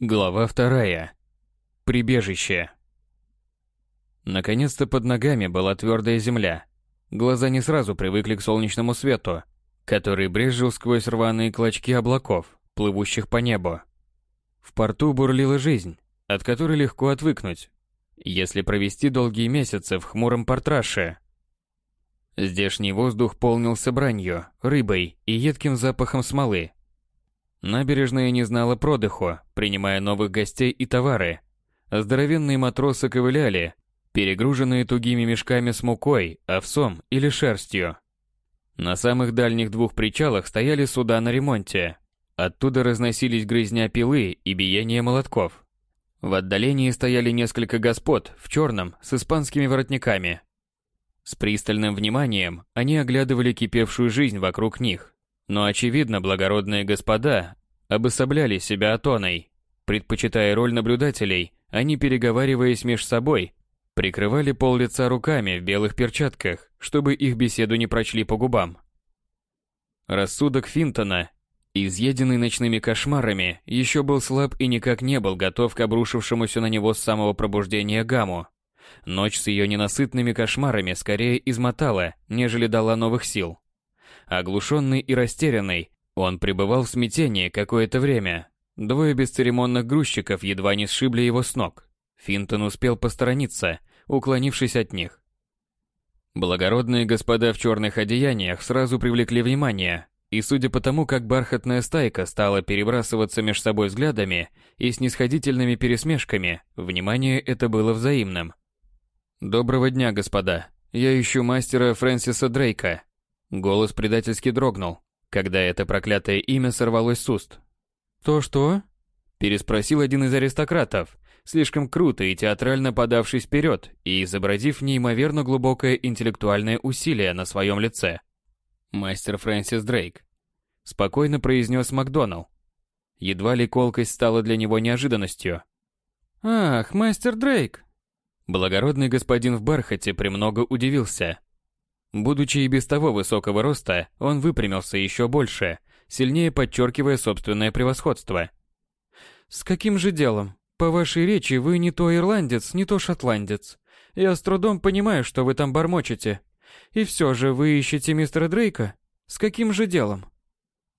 Глава вторая. Прибежище. Наконец-то под ногами была твердая земля. Глаза не сразу привыкли к солнечному свету, который брезжил сквозь рваные клочки облаков, плывущих по небу. В порту бурлила жизнь, от которой легко отвыкнуть, если провести долгие месяцы в хмуром портраше. Здешний воздух полнился бранью, рыбой и едким запахом смолы. Набережная не знала продыху, принимая новых гостей и товары. Здоровенные матросы ковыляли, перегруженные тугими мешками с мукой, овсом или шерстью. На самых дальних двух причалах стояли суда на ремонте. Оттуда разносились грызня пилы и биение молотков. В отдалении стояли несколько господ в черном с испанскими воротниками. С пристальным вниманием они оглядывали кипевшую жизнь вокруг них. Но, очевидно, благородные господа обособляли себя атоной. Предпочитая роль наблюдателей, они, переговариваясь меж собой, прикрывали пол лица руками в белых перчатках, чтобы их беседу не прочли по губам. Рассудок Финтона, изъеденный ночными кошмарами, еще был слаб и никак не был готов к обрушившемуся на него с самого пробуждения гамму. Ночь с ее ненасытными кошмарами скорее измотала, нежели дала новых сил. Оглушенный и растерянный, он пребывал в смятении какое-то время. Двое бесцеремонных грузчиков едва не сшибли его с ног. Финтон успел посторониться, уклонившись от них. Благородные господа в черных одеяниях сразу привлекли внимание, и судя по тому, как бархатная стайка стала перебрасываться между собой взглядами и снисходительными пересмешками, внимание это было взаимным. «Доброго дня, господа. Я ищу мастера Фрэнсиса Дрейка». Голос предательски дрогнул, когда это проклятое имя сорвалось с уст. «То-что?» – переспросил один из аристократов, слишком круто и театрально подавшись вперед и изобразив неимоверно глубокое интеллектуальное усилие на своем лице. «Мастер Фрэнсис Дрейк», – спокойно произнес Макдоналл. Едва ли колкость стала для него неожиданностью. «Ах, мастер Дрейк!» Благородный господин в бархате премного удивился. Будучи и без того высокого роста, он выпрямился еще больше, сильнее подчеркивая собственное превосходство. «С каким же делом? По вашей речи вы не то ирландец, не то шотландец. Я с трудом понимаю, что вы там бормочете. И все же вы ищете мистера Дрейка? С каким же делом?»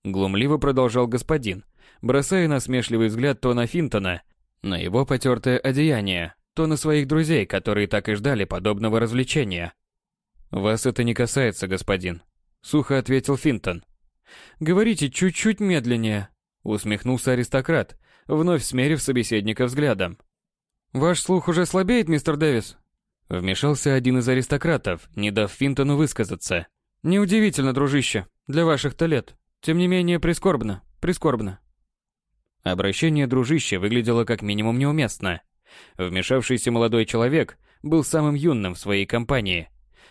Глумливо продолжал господин, бросая насмешливый взгляд то на Финтона, на его потертое одеяние, то на своих друзей, которые так и ждали подобного развлечения. «Вас это не касается, господин», — сухо ответил Финтон. «Говорите чуть-чуть медленнее», — усмехнулся аристократ, вновь смерив собеседника взглядом. «Ваш слух уже слабеет, мистер Дэвис?» Вмешался один из аристократов, не дав Финтону высказаться. «Неудивительно, дружище, для ваших-то лет. Тем не менее, прискорбно, прискорбно». Обращение дружище выглядело как минимум неуместно. Вмешавшийся молодой человек был самым юным в своей компании.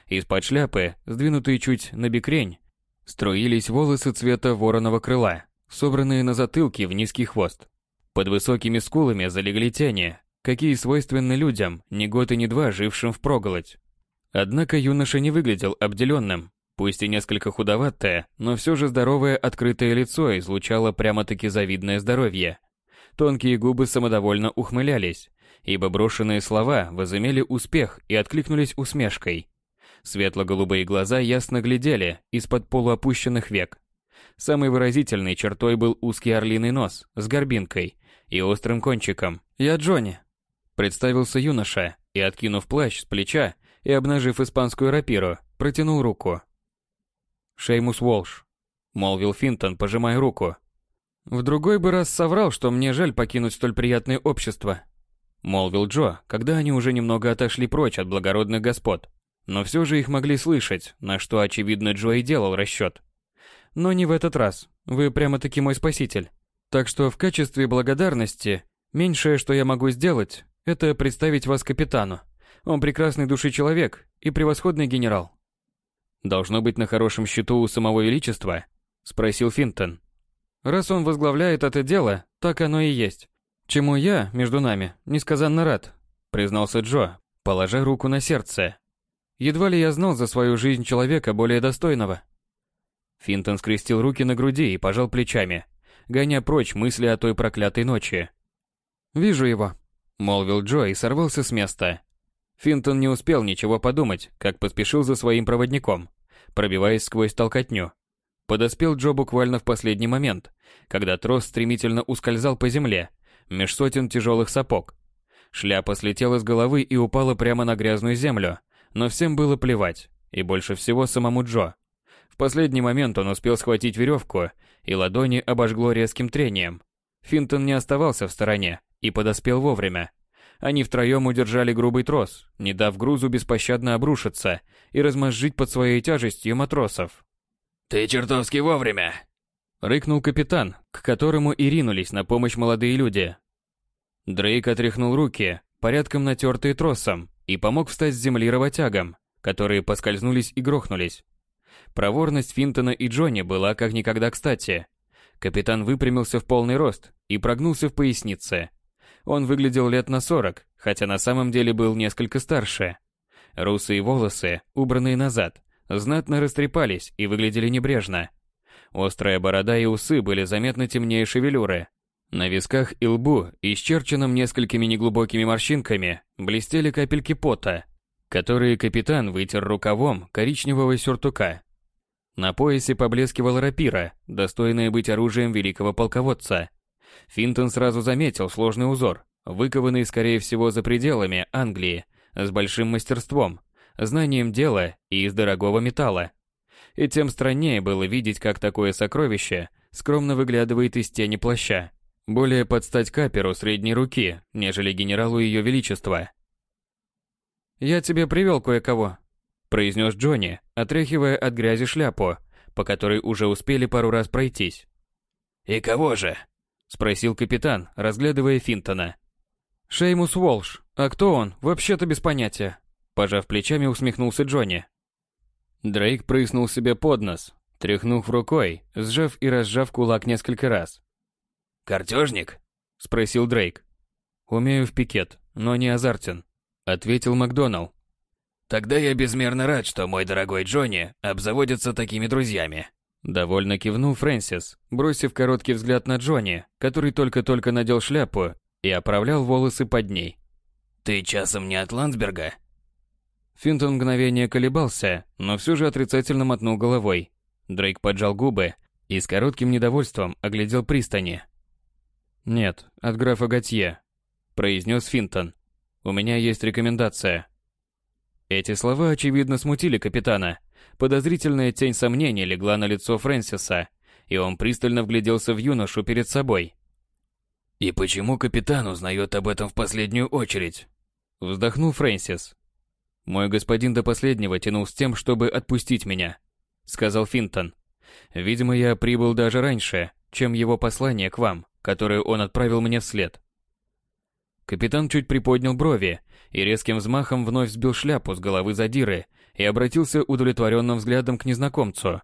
Из-под шляпы, сдвинутые чуть на бекрень, струились волосы цвета вороного крыла, собранные на затылке в низкий хвост. Под высокими скулами залегли тени, какие свойственны людям, ни год и ни два жившим в проголодь. Однако юноша не выглядел обделенным, пусть и несколько худоватое, но все же здоровое открытое лицо излучало прямо-таки завидное здоровье. Тонкие губы самодовольно ухмылялись, ибо брошенные слова возымели успех и откликнулись усмешкой. Светло-голубые глаза ясно глядели из-под полуопущенных век. Самой выразительной чертой был узкий орлиный нос с горбинкой и острым кончиком. «Я Джонни», — представился юноша и, откинув плащ с плеча и обнажив испанскую рапиру, протянул руку. «Шеймус Волш», — молвил Финтон, пожимая руку. «В другой бы раз соврал, что мне жаль покинуть столь приятное общество», молвил Джо, когда они уже немного отошли прочь от благородных господ. Но все же их могли слышать, на что, очевидно, Джо и делал расчет. Но не в этот раз. Вы прямо-таки мой спаситель. Так что в качестве благодарности, меньшее, что я могу сделать, это представить вас капитану. Он прекрасный души человек и превосходный генерал. Должно быть на хорошем счету у самого величества, спросил Финтон. Раз он возглавляет это дело, так оно и есть. Чему я, между нами, несказанно рад, признался Джо, положа руку на сердце. Едва ли я знал за свою жизнь человека более достойного. Финтон скрестил руки на груди и пожал плечами, гоня прочь мысли о той проклятой ночи. «Вижу его», — молвил Джо и сорвался с места. Финтон не успел ничего подумать, как поспешил за своим проводником, пробиваясь сквозь толкотню. Подоспел Джо буквально в последний момент, когда трос стремительно ускользал по земле, меж сотен тяжелых сапог. Шляпа слетела с головы и упала прямо на грязную землю, но всем было плевать, и больше всего самому Джо. В последний момент он успел схватить веревку, и ладони обожгло резким трением. Финтон не оставался в стороне и подоспел вовремя. Они втроем удержали грубый трос, не дав грузу беспощадно обрушиться и размозжить под своей тяжестью матросов. «Ты чертовски вовремя!» Рыкнул капитан, к которому и ринулись на помощь молодые люди. Дрейк отряхнул руки, порядком натертые тросом, и помог встать с земли работягам, которые поскользнулись и грохнулись. Проворность Финтона и Джонни была как никогда кстати. Капитан выпрямился в полный рост и прогнулся в пояснице. Он выглядел лет на сорок, хотя на самом деле был несколько старше. Русые волосы, убранные назад, знатно растрепались и выглядели небрежно. Острая борода и усы были заметно темнее шевелюры. На висках и лбу, исчерченном несколькими неглубокими морщинками, блестели капельки пота, которые капитан вытер рукавом коричневого сюртука. На поясе поблескивала рапира, достойная быть оружием великого полководца. Финтон сразу заметил сложный узор, выкованный, скорее всего, за пределами Англии, с большим мастерством, знанием дела и из дорогого металла. И тем страннее было видеть, как такое сокровище скромно выглядывает из тени плаща. Более под стать каперу средней руки, нежели генералу ее величества. «Я тебе привел кое-кого», — произнес Джонни, отряхивая от грязи шляпу, по которой уже успели пару раз пройтись. «И кого же?» — спросил капитан, разглядывая Финтона. «Шеймус Волш. А кто он? Вообще-то без понятия». Пожав плечами, усмехнулся Джонни. Дрейк прыснул себе под нос, тряхнув рукой, сжав и разжав кулак несколько раз. «Картежник?» — спросил Дрейк. «Умею в пикет, но не азартен», — ответил Макдоналл. «Тогда я безмерно рад, что мой дорогой Джонни обзаводится такими друзьями». Довольно кивнул Фрэнсис, бросив короткий взгляд на Джонни, который только-только надел шляпу и оправлял волосы под ней. «Ты часом не от Ландсберга?» Финтон мгновение колебался, но все же отрицательно мотнул головой. Дрейк поджал губы и с коротким недовольством оглядел пристани. «Нет, от графа Готье», — произнес Финтон. «У меня есть рекомендация». Эти слова, очевидно, смутили капитана. Подозрительная тень сомнения легла на лицо Фрэнсиса, и он пристально вгляделся в юношу перед собой. «И почему капитан узнает об этом в последнюю очередь?» Вздохнул Фрэнсис. «Мой господин до последнего тянул с тем, чтобы отпустить меня», — сказал Финтон. «Видимо, я прибыл даже раньше, чем его послание к вам которую он отправил мне вслед. Капитан чуть приподнял брови и резким взмахом вновь сбил шляпу с головы задиры и обратился удовлетворенным взглядом к незнакомцу.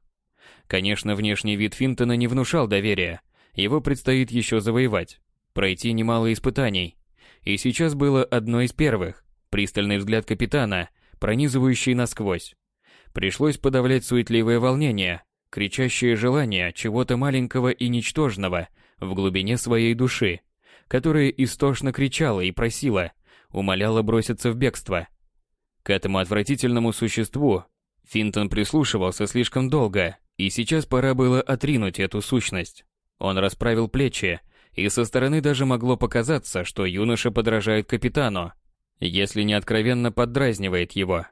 Конечно, внешний вид Финтона не внушал доверия. Его предстоит еще завоевать, пройти немало испытаний. И сейчас было одно из первых – пристальный взгляд капитана, пронизывающий насквозь. Пришлось подавлять суетливое волнение, кричащее желание чего-то маленького и ничтожного – в глубине своей души, которая истошно кричала и просила, умоляла броситься в бегство. К этому отвратительному существу Финтон прислушивался слишком долго, и сейчас пора было отринуть эту сущность. Он расправил плечи, и со стороны даже могло показаться, что юноша подражает капитану, если не откровенно поддразнивает его.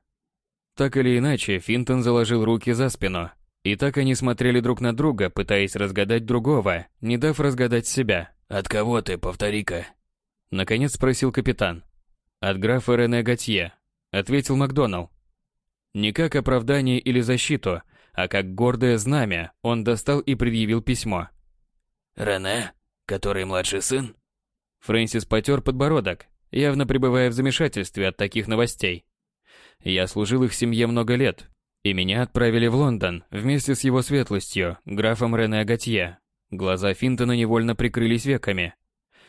Так или иначе, Финтон заложил руки за спину и так они смотрели друг на друга, пытаясь разгадать другого, не дав разгадать себя. «От кого ты, повтори-ка?» Наконец спросил капитан. «От графа Рене Готье», — ответил Макдоналл. Не как оправдание или защиту, а как гордое знамя он достал и предъявил письмо. «Рене? Который младший сын?» Фрэнсис потер подбородок, явно пребывая в замешательстве от таких новостей. Я служил их семье много лет, и меня отправили в Лондон вместе с его светлостью, графом Рене Готье. Глаза Финтона невольно прикрылись веками.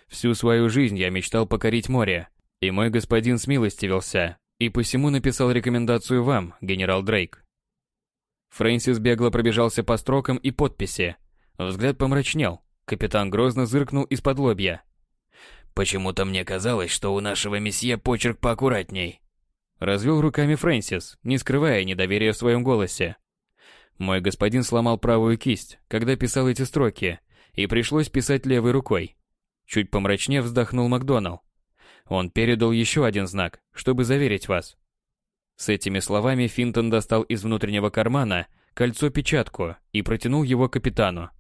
Всю свою жизнь я мечтал покорить море, и мой господин смилостивился, и посему написал рекомендацию вам, генерал Дрейк. Фрэнсис бегло пробежался по строкам и подписи. Взгляд помрачнел. Капитан грозно зыркнул из-под лобья. Почему-то мне казалось, что у нашего месье почерк поаккуратней. Развел руками Фрэнсис, не скрывая недоверия в своем голосе. Мой господин сломал правую кисть, когда писал эти строки, и пришлось писать левой рукой. Чуть помрачнев вздохнул Макдоналл. Он передал еще один знак, чтобы заверить вас. С этими словами Финтон достал из внутреннего кармана кольцо-печатку и протянул его капитану.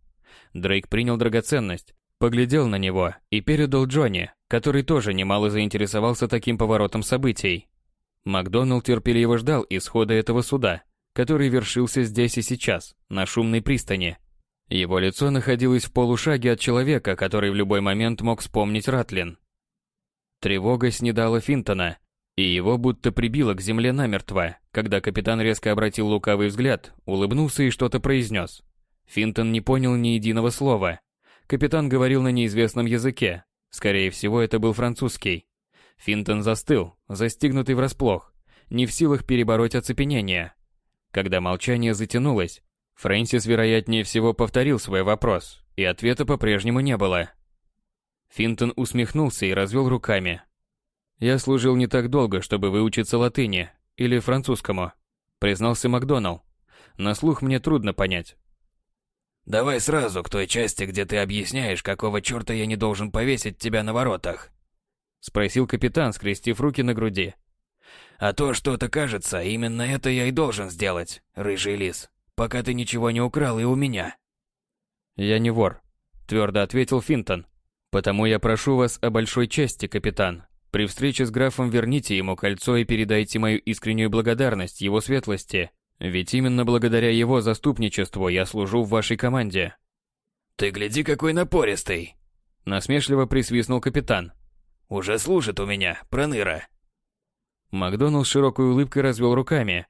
Дрейк принял драгоценность, поглядел на него и передал Джонни, который тоже немало заинтересовался таким поворотом событий. Макдоналл терпеливо ждал исхода этого суда, который вершился здесь и сейчас, на шумной пристани. Его лицо находилось в полушаге от человека, который в любой момент мог вспомнить Ратлин. Тревога снедала Финтона, и его будто прибило к земле намертво, когда капитан резко обратил лукавый взгляд, улыбнулся и что-то произнес. Финтон не понял ни единого слова. Капитан говорил на неизвестном языке. Скорее всего, это был французский. Финтон застыл, застигнутый врасплох, не в силах перебороть оцепенение. Когда молчание затянулось, Фрэнсис, вероятнее всего, повторил свой вопрос, и ответа по-прежнему не было. Финтон усмехнулся и развел руками. «Я служил не так долго, чтобы выучиться латыни или французскому», признался Макдоналл. «На слух мне трудно понять». «Давай сразу к той части, где ты объясняешь, какого черта я не должен повесить тебя на воротах», спросил капитан, скрестив руки на груди. А то что-то кажется, именно это я и должен сделать, рыжий лис, пока ты ничего не украл и у меня. Я не вор, твердо ответил Финтон. Потому я прошу вас о большой чести, капитан. При встрече с графом верните ему кольцо и передайте мою искреннюю благодарность его светлости, ведь именно благодаря его заступничеству я служу в вашей команде. Ты гляди, какой напористый, насмешливо присвистнул капитан. Уже служит у меня, проныра. Макдоналл с широкой улыбкой развел руками.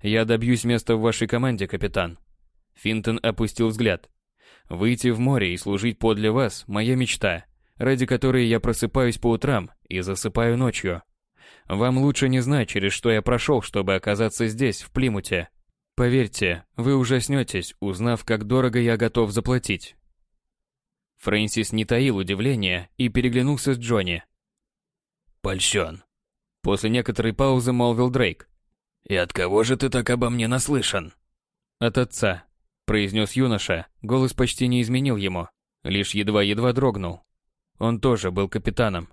«Я добьюсь места в вашей команде, капитан». Финтон опустил взгляд. «Выйти в море и служить подле вас – моя мечта, ради которой я просыпаюсь по утрам и засыпаю ночью. Вам лучше не знать, через что я прошел, чтобы оказаться здесь, в Плимуте. Поверьте, вы ужаснетесь, узнав, как дорого я готов заплатить». Фрэнсис не таил удивления и переглянулся с Джонни. «Польщен», После некоторой паузы молвил Дрейк. «И от кого же ты так обо мне наслышан?» «От отца», — произнес юноша. Голос почти не изменил ему, лишь едва-едва дрогнул. Он тоже был капитаном.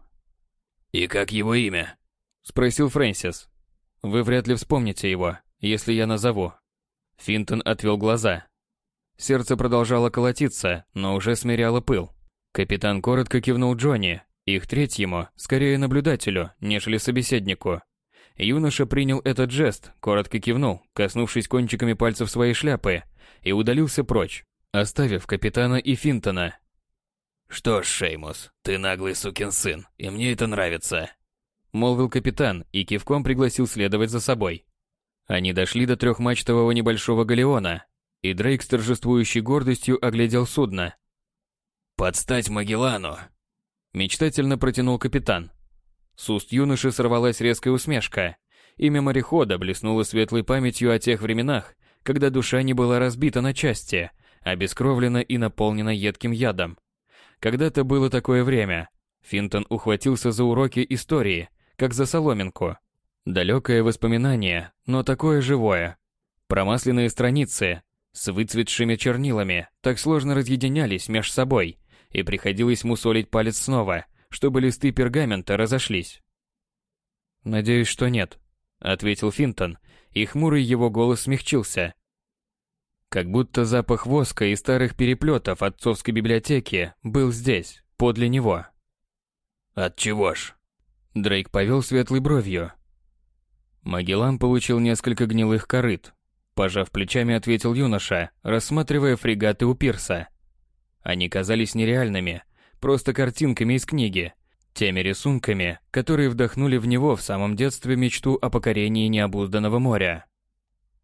«И как его имя?» — спросил Фрэнсис. «Вы вряд ли вспомните его, если я назову». Финтон отвел глаза. Сердце продолжало колотиться, но уже смиряло пыл. Капитан коротко кивнул Джонни, их третьему, скорее наблюдателю, нежели собеседнику. Юноша принял этот жест, коротко кивнул, коснувшись кончиками пальцев своей шляпы, и удалился прочь, оставив капитана и Финтона. «Что ж, Шеймус, ты наглый сукин сын, и мне это нравится», — молвил капитан и кивком пригласил следовать за собой. Они дошли до трехмачтового небольшого галеона, и Дрейк с торжествующей гордостью оглядел судно. «Подстать Магеллану!» Мечтательно протянул капитан. С уст юноши сорвалась резкая усмешка. Имя морехода блеснуло светлой памятью о тех временах, когда душа не была разбита на части, обескровлена и наполнена едким ядом. Когда-то было такое время. Финтон ухватился за уроки истории, как за соломинку. Далекое воспоминание, но такое живое. Промасленные страницы с выцветшими чернилами так сложно разъединялись меж собой, и приходилось мусолить палец снова, чтобы листы пергамента разошлись. «Надеюсь, что нет», — ответил Финтон, и хмурый его голос смягчился. Как будто запах воска и старых переплетов отцовской библиотеки был здесь, подле него. «От чего ж?» Дрейк повел светлой бровью. Магеллан получил несколько гнилых корыт. Пожав плечами, ответил юноша, рассматривая фрегаты у пирса. Они казались нереальными, просто картинками из книги, теми рисунками, которые вдохнули в него в самом детстве мечту о покорении необузданного моря.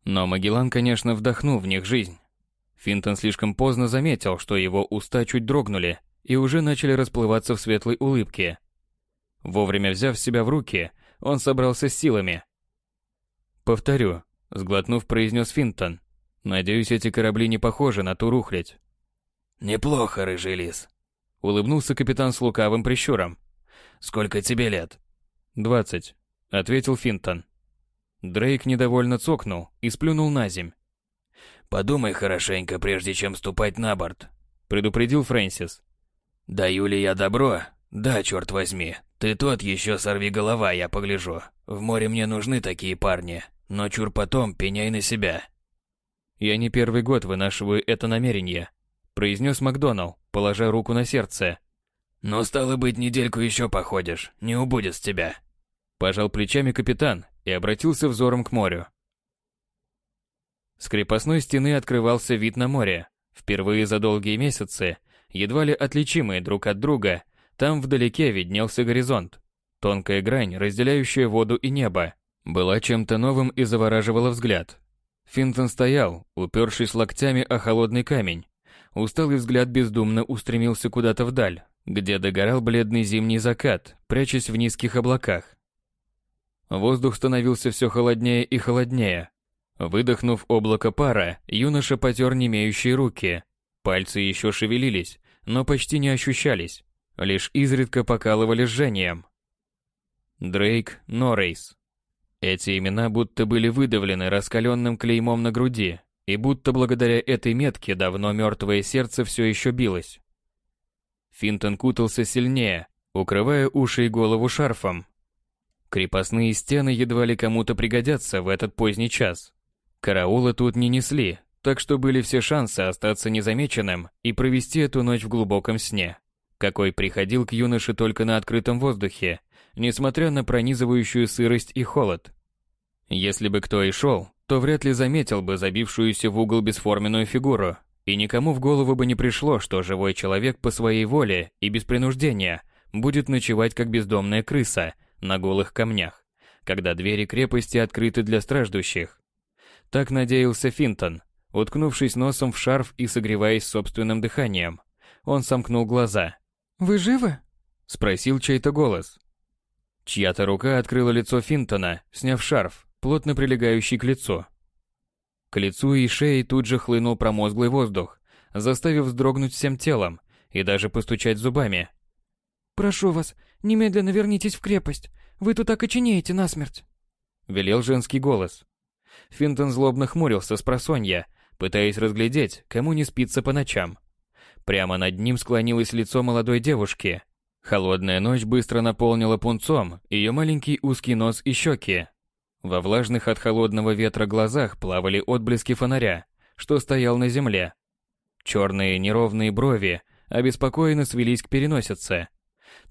Но Магеллан, конечно, вдохнул в них жизнь. Финтон слишком поздно заметил, что его уста чуть дрогнули и уже начали расплываться в светлой улыбке. Вовремя взяв себя в руки, он собрался с силами. «Повторю», — сглотнув, произнес Финтон. «Надеюсь, эти корабли не похожи на ту рухлядь, «Неплохо, рыжий лис», — улыбнулся капитан с лукавым прищуром. Сколько тебе лет? «Двадцать», — ответил Финтон. Дрейк недовольно цокнул и сплюнул на земь. «Подумай хорошенько, прежде чем ступать на борт», — предупредил Фрэнсис. «Даю ли я добро? Да, черт возьми. Ты тот еще сорви голова, я погляжу. В море мне нужны такие парни, но чур потом пеняй на себя». «Я не первый год вынашиваю это намерение», — произнес Макдоналл, положа руку на сердце. «Ну, стало быть, недельку еще походишь, не убудет с тебя». Пожал плечами капитан и обратился взором к морю. С крепостной стены открывался вид на море. Впервые за долгие месяцы, едва ли отличимые друг от друга, там вдалеке виднелся горизонт. Тонкая грань, разделяющая воду и небо, была чем-то новым и завораживала взгляд. Финтон стоял, упершись локтями о холодный камень. Усталый взгляд бездумно устремился куда-то вдаль, где догорал бледный зимний закат, прячась в низких облаках. Воздух становился все холоднее и холоднее. Выдохнув облако пара, юноша потер немеющие руки. Пальцы еще шевелились, но почти не ощущались, лишь изредка покалывали жжением. Дрейк Норрейс. Эти имена будто были выдавлены раскаленным клеймом на груди, и будто благодаря этой метке давно мертвое сердце все еще билось. Финтон кутался сильнее, укрывая уши и голову шарфом. Крепостные стены едва ли кому-то пригодятся в этот поздний час. Караула тут не несли, так что были все шансы остаться незамеченным и провести эту ночь в глубоком сне, какой приходил к юноше только на открытом воздухе, несмотря на пронизывающую сырость и холод. Если бы кто и шел, то вряд ли заметил бы забившуюся в угол бесформенную фигуру, и никому в голову бы не пришло, что живой человек по своей воле и без принуждения будет ночевать как бездомная крыса на голых камнях, когда двери крепости открыты для страждущих. Так надеялся Финтон, уткнувшись носом в шарф и согреваясь собственным дыханием. Он сомкнул глаза. «Вы живы?» – спросил чей-то голос. Чья-то рука открыла лицо Финтона, сняв шарф, плотно прилегающий к лицу. К лицу и шее тут же хлынул промозглый воздух, заставив вздрогнуть всем телом и даже постучать зубами. «Прошу вас, немедленно вернитесь в крепость. Вы тут окоченеете насмерть!» Велел женский голос. Финтон злобно хмурился с просонья, пытаясь разглядеть, кому не спится по ночам. Прямо над ним склонилось лицо молодой девушки. Холодная ночь быстро наполнила пунцом ее маленький узкий нос и щеки, во влажных от холодного ветра глазах плавали отблески фонаря, что стоял на земле. Черные неровные брови обеспокоенно свелись к переносице.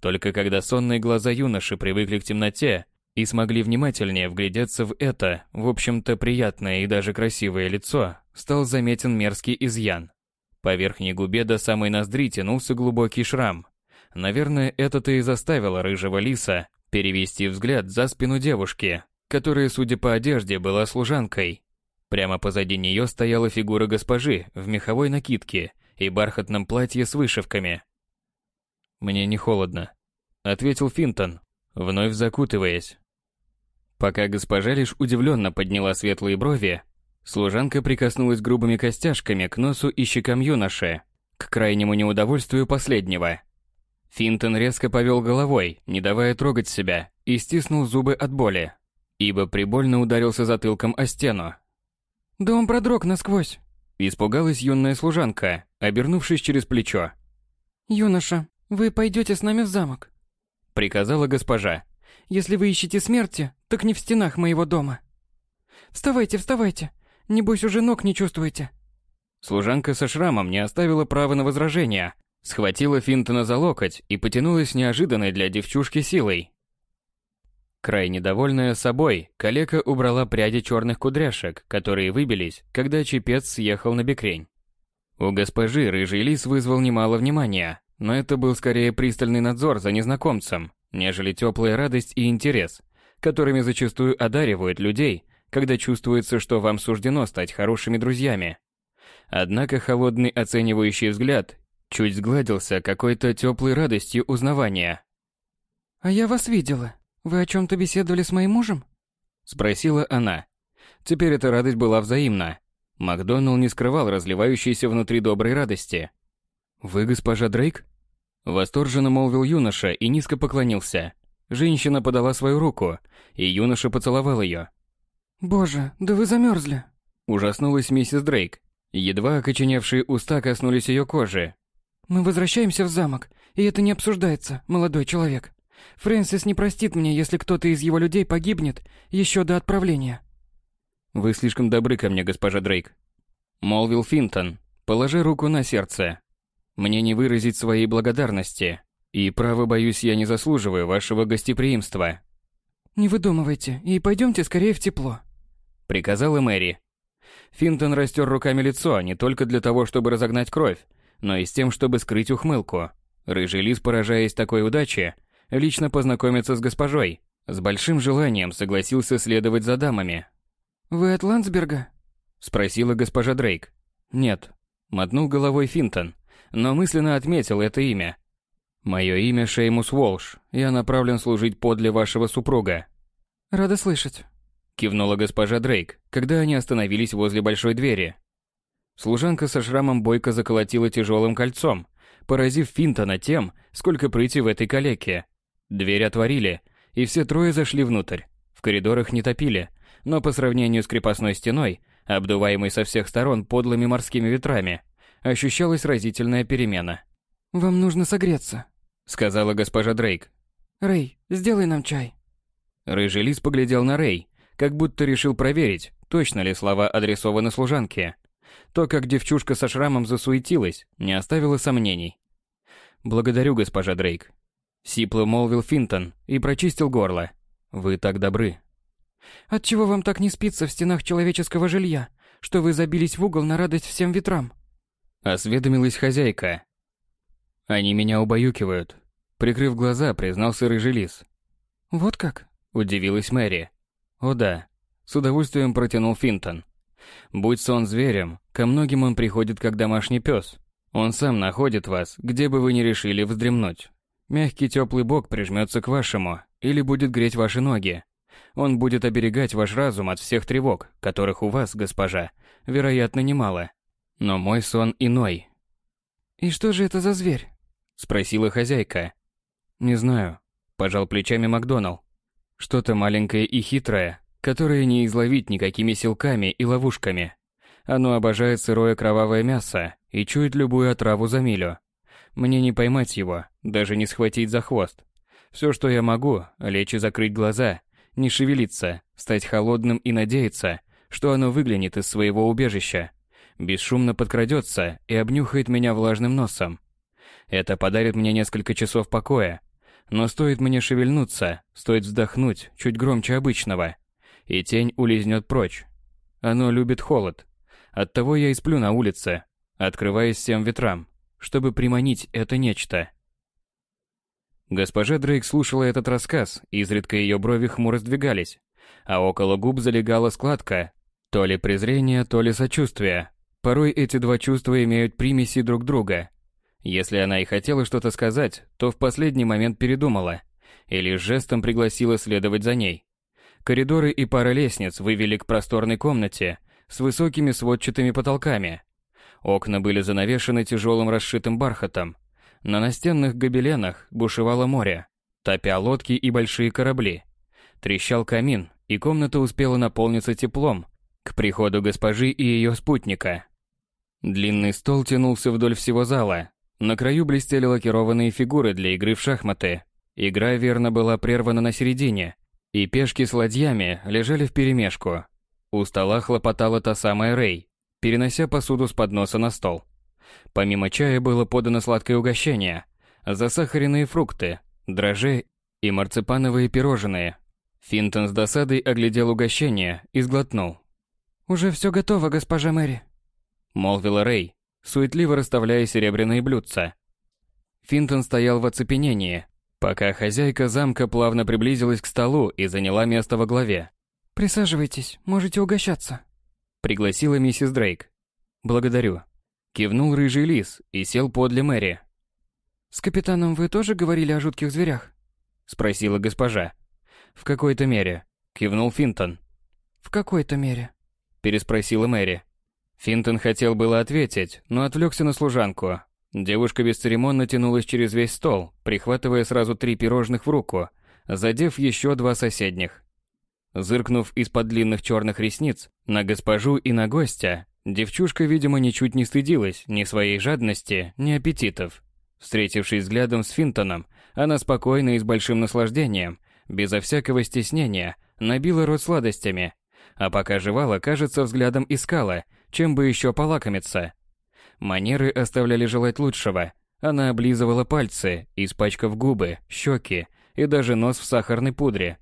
Только когда сонные глаза юноши привыкли к темноте и смогли внимательнее вглядеться в это, в общем-то, приятное и даже красивое лицо, стал заметен мерзкий изъян. По верхней губе до самой ноздри тянулся глубокий шрам. Наверное, это-то и заставило рыжего лиса перевести взгляд за спину девушки, которая, судя по одежде, была служанкой. Прямо позади нее стояла фигура госпожи в меховой накидке и бархатном платье с вышивками. «Мне не холодно», — ответил Финтон, вновь закутываясь. Пока госпожа лишь удивленно подняла светлые брови, служанка прикоснулась грубыми костяшками к носу и щекам юноши, к крайнему неудовольствию последнего. Финтон резко повел головой, не давая трогать себя, и стиснул зубы от боли ибо прибольно ударился затылком о стену. «Да он продрог насквозь!» Испугалась юная служанка, обернувшись через плечо. «Юноша, вы пойдете с нами в замок?» Приказала госпожа. «Если вы ищете смерти, так не в стенах моего дома. Вставайте, вставайте, небось уже ног не чувствуете». Служанка со шрамом не оставила права на возражение, схватила Финтона за локоть и потянулась неожиданной для девчушки силой. Крайне довольная собой, калека убрала пряди черных кудряшек, которые выбились, когда чепец съехал на бекрень. У госпожи рыжий лис вызвал немало внимания, но это был скорее пристальный надзор за незнакомцем, нежели теплая радость и интерес, которыми зачастую одаривают людей, когда чувствуется, что вам суждено стать хорошими друзьями. Однако холодный оценивающий взгляд чуть сгладился какой-то теплой радостью узнавания. «А я вас видела», «Вы о чем-то беседовали с моим мужем?» Спросила она. Теперь эта радость была взаимна. Макдоналл не скрывал разливающейся внутри доброй радости. «Вы госпожа Дрейк?» Восторженно молвил юноша и низко поклонился. Женщина подала свою руку, и юноша поцеловал ее. «Боже, да вы замерзли!» Ужаснулась миссис Дрейк. Едва окоченевшие уста коснулись ее кожи. «Мы возвращаемся в замок, и это не обсуждается, молодой человек. Фрэнсис не простит мне, если кто-то из его людей погибнет еще до отправления». «Вы слишком добры ко мне, госпожа Дрейк», — молвил Финтон, положа руку на сердце. «Мне не выразить своей благодарности, и, право, боюсь, я не заслуживаю вашего гостеприимства». «Не выдумывайте, и пойдемте скорее в тепло», — приказала Мэри. Финтон растер руками лицо не только для того, чтобы разогнать кровь, но и с тем, чтобы скрыть ухмылку. Рыжий лис, поражаясь такой удаче, лично познакомиться с госпожой, с большим желанием согласился следовать за дамами. «Вы от Ландсберга?» – спросила госпожа Дрейк. «Нет», – мотнул головой Финтон, но мысленно отметил это имя. «Мое имя Шеймус Волш, я направлен служить подле вашего супруга». «Рада слышать», – кивнула госпожа Дрейк, когда они остановились возле большой двери. Служанка со шрамом бойко заколотила тяжелым кольцом, поразив Финтона тем, сколько прыти в этой калеке. Дверь отворили, и все трое зашли внутрь. В коридорах не топили, но по сравнению с крепостной стеной, обдуваемой со всех сторон подлыми морскими ветрами, ощущалась разительная перемена. «Вам нужно согреться», — сказала госпожа Дрейк. «Рэй, сделай нам чай». Рыжий лис поглядел на Рэй, как будто решил проверить, точно ли слова адресованы служанке. То, как девчушка со шрамом засуетилась, не оставило сомнений. «Благодарю, госпожа Дрейк», — сипло молвил Финтон и прочистил горло. «Вы так добры». «Отчего вам так не спится в стенах человеческого жилья, что вы забились в угол на радость всем ветрам?» Осведомилась хозяйка. «Они меня убаюкивают», — прикрыв глаза, признался рыжий лис. «Вот как?» — удивилась Мэри. «О да», — с удовольствием протянул Финтон. Будь сон зверем, ко многим он приходит как домашний пес. Он сам находит вас, где бы вы ни решили вздремнуть. Мягкий теплый бок прижмется к вашему или будет греть ваши ноги. Он будет оберегать ваш разум от всех тревог, которых у вас, госпожа, вероятно, немало. Но мой сон иной. «И что же это за зверь?» – спросила хозяйка. «Не знаю», – пожал плечами Макдоналл. «Что-то маленькое и хитрое, которое не изловить никакими силками и ловушками. Оно обожает сырое кровавое мясо и чует любую отраву за милю. Мне не поймать его, даже не схватить за хвост. Все, что я могу, лечь и закрыть глаза, не шевелиться, стать холодным и надеяться, что оно выглянет из своего убежища, бесшумно подкрадется и обнюхает меня влажным носом. Это подарит мне несколько часов покоя, но стоит мне шевельнуться, стоит вздохнуть чуть громче обычного, и тень улизнет прочь. Оно любит холод. Оттого я и сплю на улице, открываясь всем ветрам, чтобы приманить это нечто. Госпожа Дрейк слушала этот рассказ, изредка ее брови хмуро сдвигались, а около губ залегала складка, то ли презрение, то ли сочувствие. Порой эти два чувства имеют примеси друг друга. Если она и хотела что-то сказать, то в последний момент передумала, или жестом пригласила следовать за ней. Коридоры и пара лестниц вывели к просторной комнате с высокими сводчатыми потолками. Окна были занавешены тяжелым расшитым бархатом. На настенных гобеленах бушевало море, топя лодки и большие корабли. Трещал камин, и комната успела наполниться теплом к приходу госпожи и ее спутника. Длинный стол тянулся вдоль всего зала. На краю блестели лакированные фигуры для игры в шахматы. Игра верно была прервана на середине, и пешки с ладьями лежали вперемешку. У стола хлопотала та самая Рэй, перенося посуду с подноса на стол. Помимо чая было подано сладкое угощение, засахаренные фрукты, дрожжи и марципановые пирожные. Финтон с досадой оглядел угощение и сглотнул. «Уже все готово, госпожа Мэри», — молвила Рэй, суетливо расставляя серебряные блюдца. Финтон стоял в оцепенении, пока хозяйка замка плавно приблизилась к столу и заняла место во главе. «Присаживайтесь, можете угощаться», — пригласила миссис Дрейк. «Благодарю». Кивнул рыжий лис и сел подле Мэри. «С капитаном вы тоже говорили о жутких зверях?» — спросила госпожа. «В какой-то мере», — кивнул Финтон. «В какой-то мере?» — переспросила Мэри. Финтон хотел было ответить, но отвлекся на служанку. Девушка бесцеремонно тянулась через весь стол, прихватывая сразу три пирожных в руку, задев еще два соседних. Зыркнув из-под длинных черных ресниц на госпожу и на гостя, девчушка, видимо, ничуть не стыдилась ни своей жадности, ни аппетитов. Встретившись взглядом с Финтоном, она спокойно и с большим наслаждением, безо всякого стеснения, набила рот сладостями, а пока жевала, кажется, взглядом искала, чем бы еще полакомиться. Манеры оставляли желать лучшего. Она облизывала пальцы, испачкав губы, щеки и даже нос в сахарной пудре.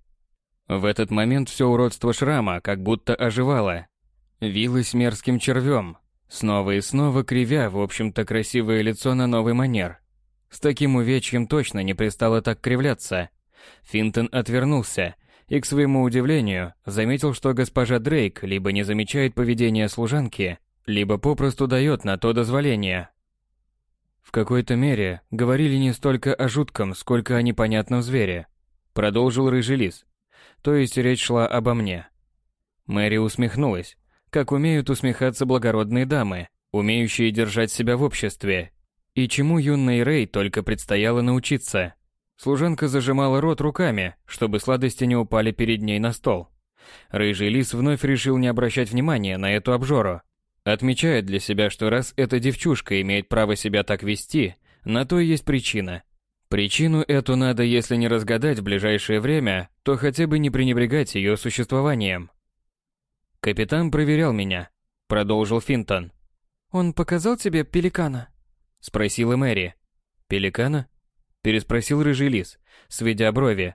В этот момент все уродство шрама как будто оживало. Вилось мерзким червем, снова и снова кривя, в общем-то, красивое лицо на новый манер. С таким увечьем точно не пристало так кривляться. Финтон отвернулся и, к своему удивлению, заметил, что госпожа Дрейк либо не замечает поведения служанки, либо попросту дает на то дозволение. В какой-то мере говорили не столько о жутком, сколько о непонятном звере. Продолжил рыжий лис. То есть речь шла обо мне. Мэри усмехнулась, как умеют усмехаться благородные дамы, умеющие держать себя в обществе, и чему юной Рэй только предстояло научиться. Служанка зажимала рот руками, чтобы сладости не упали перед ней на стол. Рыжий лис вновь решил не обращать внимания на эту обжору, Отмечает для себя, что раз эта девчушка имеет право себя так вести, на то и есть причина. Причину эту надо, если не разгадать в ближайшее время, то хотя бы не пренебрегать ее существованием. «Капитан проверял меня», — продолжил Финтон. «Он показал тебе пеликана?» — спросила Мэри. «Пеликана?» — переспросил рыжий лис, сведя брови.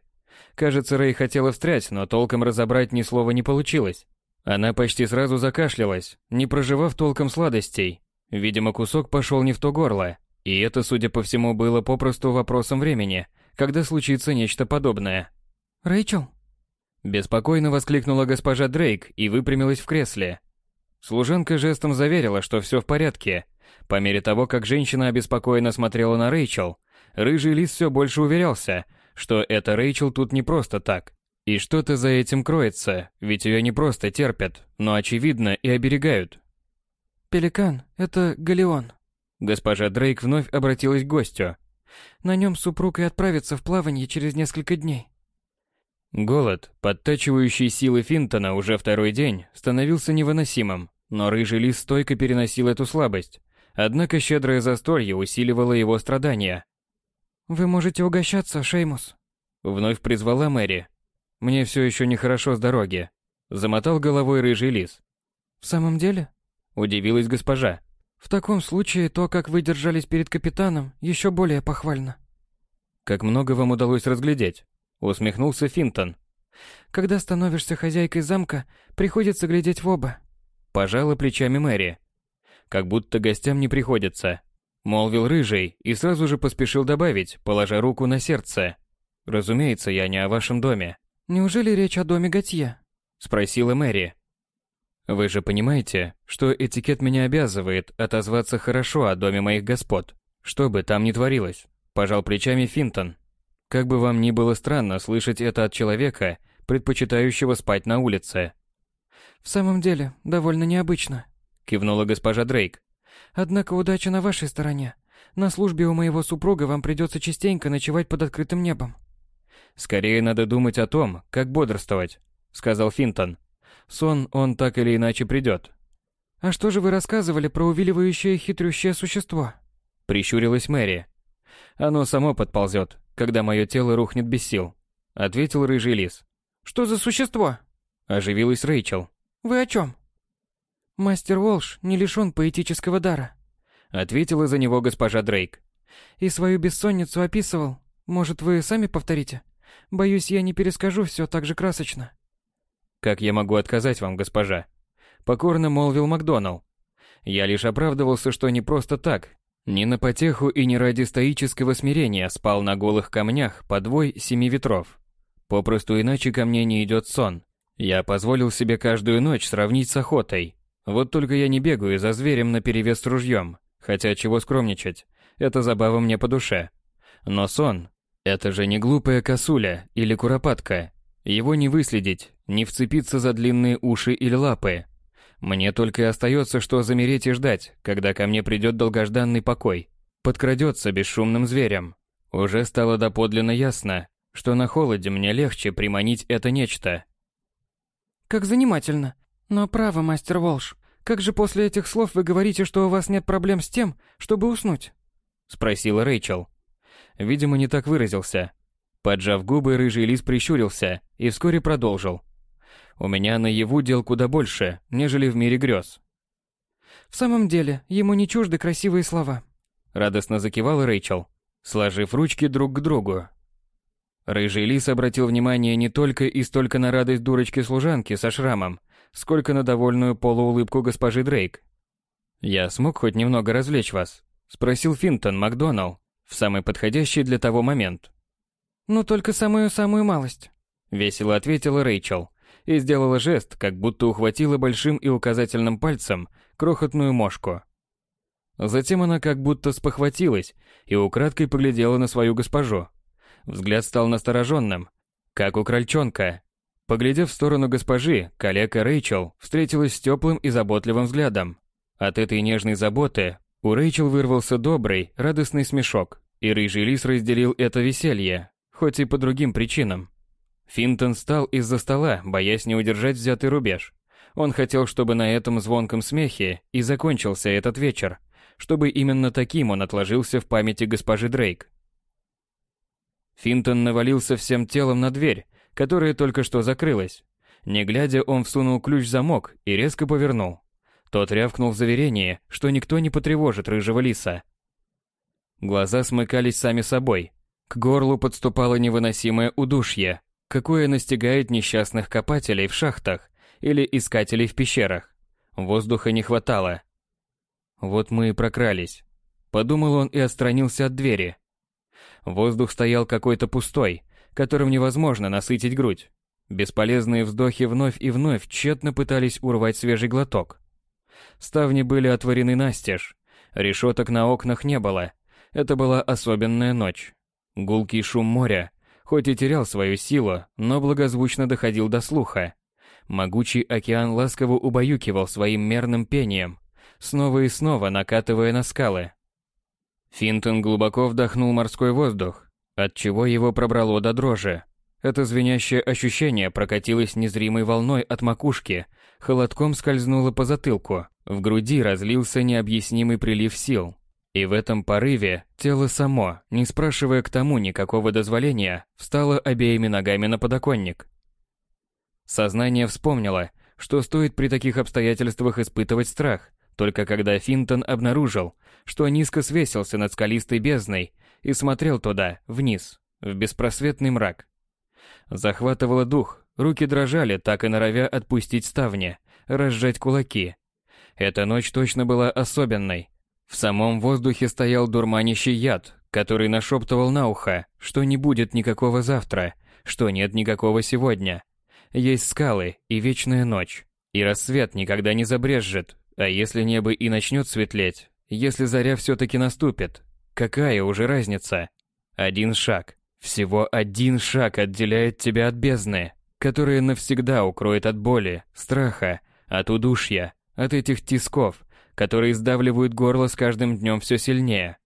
Кажется, Рэй хотела встрять, но толком разобрать ни слова не получилось. Она почти сразу закашлялась, не проживав толком сладостей. Видимо, кусок пошел не в то горло, и это, судя по всему, было попросту вопросом времени, когда случится нечто подобное. «Рэйчел?» Беспокойно воскликнула госпожа Дрейк и выпрямилась в кресле. Служанка жестом заверила, что все в порядке. По мере того, как женщина обеспокоенно смотрела на Рэйчел, рыжий лис все больше уверялся, что это Рэйчел тут не просто так. И что-то за этим кроется, ведь ее не просто терпят, но очевидно и оберегают. «Пеликан — это галеон». Госпожа Дрейк вновь обратилась к гостю. «На нем супруг и отправится в плавание через несколько дней». Голод, подтачивающий силы Финтона уже второй день, становился невыносимым, но рыжий лис стойко переносил эту слабость. Однако щедрое застолье усиливало его страдания. «Вы можете угощаться, Шеймус», — вновь призвала Мэри. Мне все еще нехорошо с дороги. Замотал головой рыжий лис. В самом деле? Удивилась госпожа. В таком случае то, как вы держались перед капитаном, еще более похвально. Как много вам удалось разглядеть? Усмехнулся Финтон. Когда становишься хозяйкой замка, приходится глядеть в оба. Пожала плечами Мэри. Как будто гостям не приходится. Молвил рыжий и сразу же поспешил добавить, положа руку на сердце. Разумеется, я не о вашем доме. «Неужели речь о доме Готье?» – спросила Мэри. «Вы же понимаете, что этикет меня обязывает отозваться хорошо о доме моих господ, что бы там ни творилось», – пожал плечами Финтон. «Как бы вам ни было странно слышать это от человека, предпочитающего спать на улице». «В самом деле, довольно необычно», – кивнула госпожа Дрейк. «Однако удача на вашей стороне. На службе у моего супруга вам придется частенько ночевать под открытым небом». «Скорее надо думать о том, как бодрствовать», — сказал Финтон. «Сон, он так или иначе придет». «А что же вы рассказывали про увиливающее хитрющее существо?» — прищурилась Мэри. «Оно само подползет, когда мое тело рухнет без сил», — ответил рыжий лис. «Что за существо?» — оживилась Рэйчел. «Вы о чем?» «Мастер Волш не лишен поэтического дара», — ответила за него госпожа Дрейк. «И свою бессонницу описывал. Может, вы сами повторите?» Боюсь, я не перескажу все так же красочно. Как я могу отказать вам, госпожа? Покорно молвил Макдоналл. Я лишь оправдывался, что не просто так, не на потеху и не ради стоического смирения спал на голых камнях подвой семи ветров. Попросту иначе ко мне не идет сон. Я позволил себе каждую ночь сравнить с охотой. Вот только я не бегаю за зверем на перевес ружьем, хотя чего скромничать, это забава мне по душе. Но сон, это же не глупая косуля или куропатка. Его не выследить, не вцепиться за длинные уши или лапы. Мне только и остается, что замереть и ждать, когда ко мне придет долгожданный покой. подкрадется бесшумным зверем. Уже стало доподлинно ясно, что на холоде мне легче приманить это нечто. «Как занимательно. Но право, мастер Волш, как же после этих слов вы говорите, что у вас нет проблем с тем, чтобы уснуть?» Спросила Рэйчел. Видимо, не так выразился. Поджав губы, рыжий лис прищурился и вскоре продолжил. «У меня наяву дел куда больше, нежели в мире грез». «В самом деле, ему не чужды красивые слова», — радостно закивала Рэйчел, сложив ручки друг к другу. Рыжий лис обратил внимание не только и столько на радость дурочки-служанки со шрамом, сколько на довольную полуулыбку госпожи Дрейк. «Я смог хоть немного развлечь вас?» – спросил Финтон Макдоналл в самый подходящий для того момент. «Ну, только самую-самую малость», – весело ответила Рэйчел и сделала жест, как будто ухватила большим и указательным пальцем крохотную мошку. Затем она как будто спохватилась и украдкой поглядела на свою госпожу. Взгляд стал настороженным, как у крольчонка. Поглядев в сторону госпожи, коллега Рэйчел встретилась с теплым и заботливым взглядом. От этой нежной заботы у Рэйчел вырвался добрый, радостный смешок, и рыжий лис разделил это веселье, хоть и по другим причинам. Финтон встал из-за стола, боясь не удержать взятый рубеж. Он хотел, чтобы на этом звонком смехе и закончился этот вечер, чтобы именно таким он отложился в памяти госпожи Дрейк. Финтон навалился всем телом на дверь, которая только что закрылась. Не глядя, он всунул ключ в замок и резко повернул. Тот рявкнул в заверение, что никто не потревожит рыжего лиса. Глаза смыкались сами собой. К горлу подступало невыносимое удушье, какое настигает несчастных копателей в шахтах или искателей в пещерах. Воздуха не хватало. Вот мы и прокрались. Подумал он и отстранился от двери, Воздух стоял какой-то пустой, которым невозможно насытить грудь. Бесполезные вздохи вновь и вновь тщетно пытались урвать свежий глоток. Ставни были отворены настежь, решеток на окнах не было. Это была особенная ночь. Гулкий шум моря, хоть и терял свою силу, но благозвучно доходил до слуха. Могучий океан ласково убаюкивал своим мерным пением, снова и снова накатывая на скалы. Финтон глубоко вдохнул морской воздух, от чего его пробрало до дрожи. Это звенящее ощущение прокатилось незримой волной от макушки, холодком скользнуло по затылку, в груди разлился необъяснимый прилив сил. И в этом порыве тело само, не спрашивая к тому никакого дозволения, встало обеими ногами на подоконник. Сознание вспомнило, что стоит при таких обстоятельствах испытывать страх, только когда Финтон обнаружил, что низко свесился над скалистой бездной и смотрел туда, вниз, в беспросветный мрак. Захватывало дух, руки дрожали, так и норовя отпустить ставни, разжать кулаки. Эта ночь точно была особенной. В самом воздухе стоял дурманящий яд, который нашептывал на ухо, что не будет никакого завтра, что нет никакого сегодня. Есть скалы и вечная ночь, и рассвет никогда не забрежет, а если небо и начнет светлеть, если заря все-таки наступит, какая уже разница? Один шаг, всего один шаг отделяет тебя от бездны, которая навсегда укроет от боли, страха, от удушья, от этих тисков, которые сдавливают горло с каждым днем все сильнее.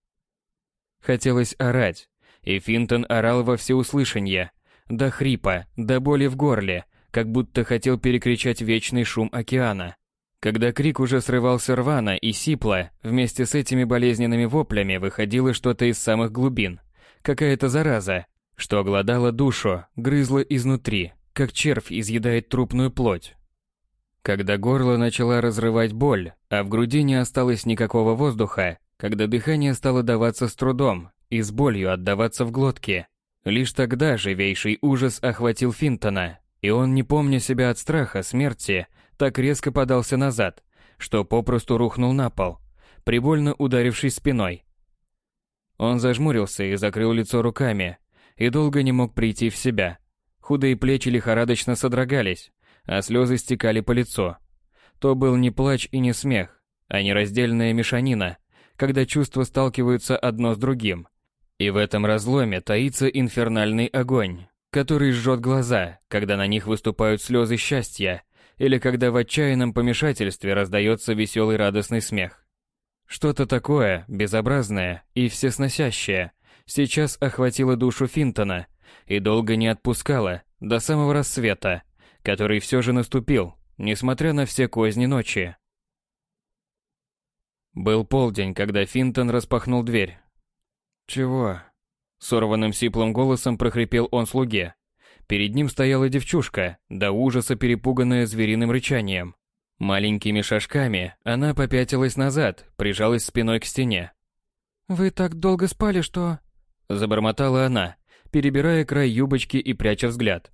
Хотелось орать, и Финтон орал во всеуслышание, до хрипа, до боли в горле, как будто хотел перекричать вечный шум океана. Когда крик уже срывался рвано и сипло, вместе с этими болезненными воплями выходило что-то из самых глубин. Какая-то зараза, что огладала душу, грызла изнутри, как червь изъедает трупную плоть. Когда горло начала разрывать боль, а в груди не осталось никакого воздуха, когда дыхание стало даваться с трудом и с болью отдаваться в глотке, лишь тогда живейший ужас охватил Финтона, и он, не помня себя от страха смерти, так резко подался назад, что попросту рухнул на пол, прибольно ударившись спиной. Он зажмурился и закрыл лицо руками, и долго не мог прийти в себя. Худые плечи лихорадочно содрогались, а слезы стекали по лицу. То был не плач и не смех, а нераздельная мешанина, когда чувства сталкиваются одно с другим. И в этом разломе таится инфернальный огонь, который жжет глаза, когда на них выступают слезы счастья или когда в отчаянном помешательстве раздается веселый радостный смех. Что-то такое, безобразное и всесносящее, сейчас охватило душу Финтона и долго не отпускало до самого рассвета, который все же наступил, несмотря на все козни ночи. Был полдень, когда Финтон распахнул дверь. «Чего?» Сорванным сиплым голосом прохрипел он слуге. Перед ним стояла девчушка, до ужаса перепуганная звериным рычанием. Маленькими шажками она попятилась назад, прижалась спиной к стене. «Вы так долго спали, что...» Забормотала она, перебирая край юбочки и пряча взгляд.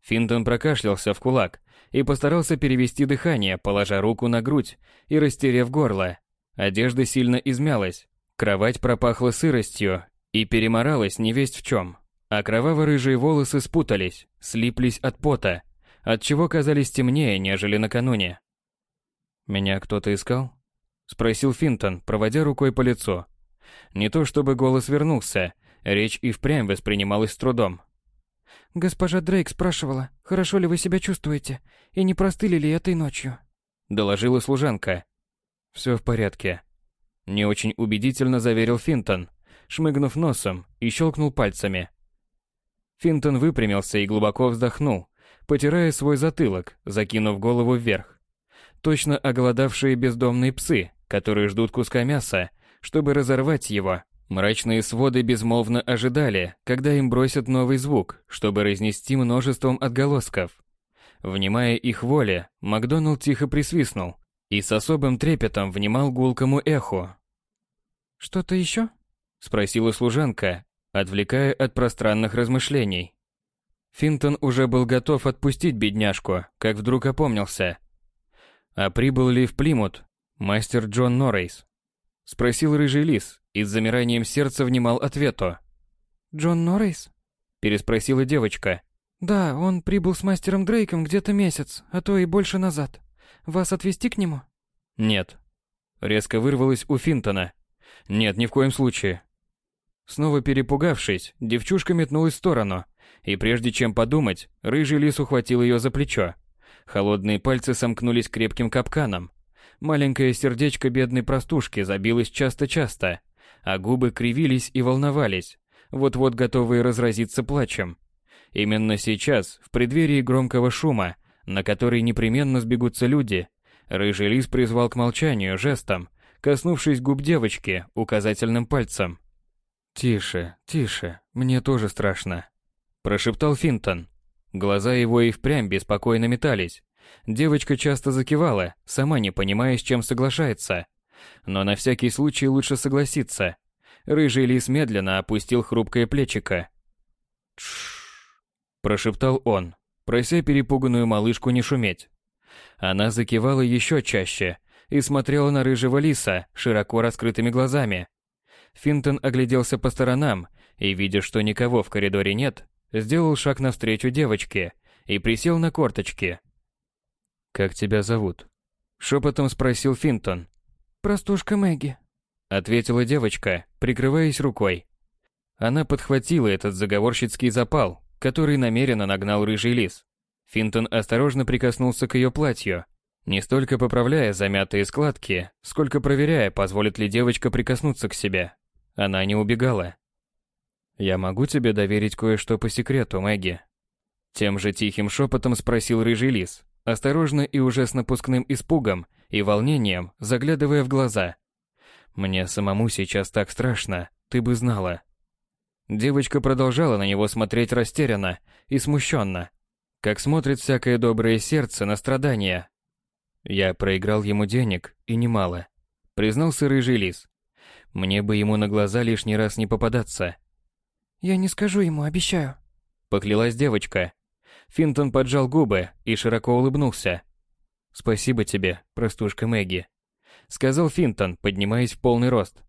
Финтон прокашлялся в кулак и постарался перевести дыхание, положа руку на грудь и растерев горло. Одежда сильно измялась, кровать пропахла сыростью и переморалась невесть в чем, а кроваво-рыжие волосы спутались, слиплись от пота, отчего казались темнее, нежели накануне. «Меня кто-то искал?» — спросил Финтон, проводя рукой по лицу. Не то чтобы голос вернулся, речь и впрямь воспринималась с трудом. «Госпожа Дрейк спрашивала, хорошо ли вы себя чувствуете, и не простыли ли этой ночью?» Доложила служанка. «Все в порядке». Не очень убедительно заверил Финтон, шмыгнув носом и щелкнул пальцами. Финтон выпрямился и глубоко вздохнул, потирая свой затылок, закинув голову вверх. Точно оголодавшие бездомные псы, которые ждут куска мяса, чтобы разорвать его. Мрачные своды безмолвно ожидали, когда им бросят новый звук, чтобы разнести множеством отголосков. Внимая их воле, Макдоналд тихо присвистнул и с особым трепетом внимал гулкому эху. «Что-то еще?» — спросила служанка, отвлекая от пространных размышлений. Финтон уже был готов отпустить бедняжку, как вдруг опомнился. А прибыл ли в Плимут мастер Джон Норрейс? Спросил рыжий лис и с замиранием сердца внимал ответу. «Джон Норрейс?» Переспросила девочка. «Да, он прибыл с мастером Дрейком где-то месяц, а то и больше назад. Вас отвезти к нему?» «Нет». Резко вырвалось у Финтона. «Нет, ни в коем случае. Снова перепугавшись, девчушка метнулась в сторону, и прежде чем подумать, рыжий лис ухватил ее за плечо. Холодные пальцы сомкнулись крепким капканом. Маленькое сердечко бедной простушки забилось часто-часто, а губы кривились и волновались, вот-вот готовые разразиться плачем. Именно сейчас, в преддверии громкого шума, на который непременно сбегутся люди, рыжий лис призвал к молчанию жестом, коснувшись губ девочки указательным пальцем. «Тише, тише, мне тоже страшно», – прошептал Финтон. Глаза его и впрямь беспокойно метались. Девочка часто закивала, сама не понимая, с чем соглашается. Но на всякий случай лучше согласиться. Рыжий лис медленно опустил хрупкое плечико. «Тш!» – прошептал он, прося перепуганную малышку не шуметь. Она закивала еще чаще и смотрела на рыжего лиса широко раскрытыми глазами, Финтон огляделся по сторонам и, видя, что никого в коридоре нет, сделал шаг навстречу девочке и присел на корточки. «Как тебя зовут?» — шепотом спросил Финтон. «Простушка Мэгги», — ответила девочка, прикрываясь рукой. Она подхватила этот заговорщицкий запал, который намеренно нагнал рыжий лис. Финтон осторожно прикоснулся к ее платью, не столько поправляя замятые складки, сколько проверяя, позволит ли девочка прикоснуться к себе. Она не убегала. «Я могу тебе доверить кое-что по секрету, Мэгги?» Тем же тихим шепотом спросил рыжий лис, осторожно и уже с напускным испугом и волнением, заглядывая в глаза. «Мне самому сейчас так страшно, ты бы знала». Девочка продолжала на него смотреть растерянно и смущенно, как смотрит всякое доброе сердце на страдания. Я проиграл ему денег, и немало, признался рыжий лис. Мне бы ему на глаза лишний раз не попадаться. Я не скажу ему, обещаю. Поклялась девочка. Финтон поджал губы и широко улыбнулся. Спасибо тебе, простушка Мэгги. Сказал Финтон, поднимаясь в полный рост.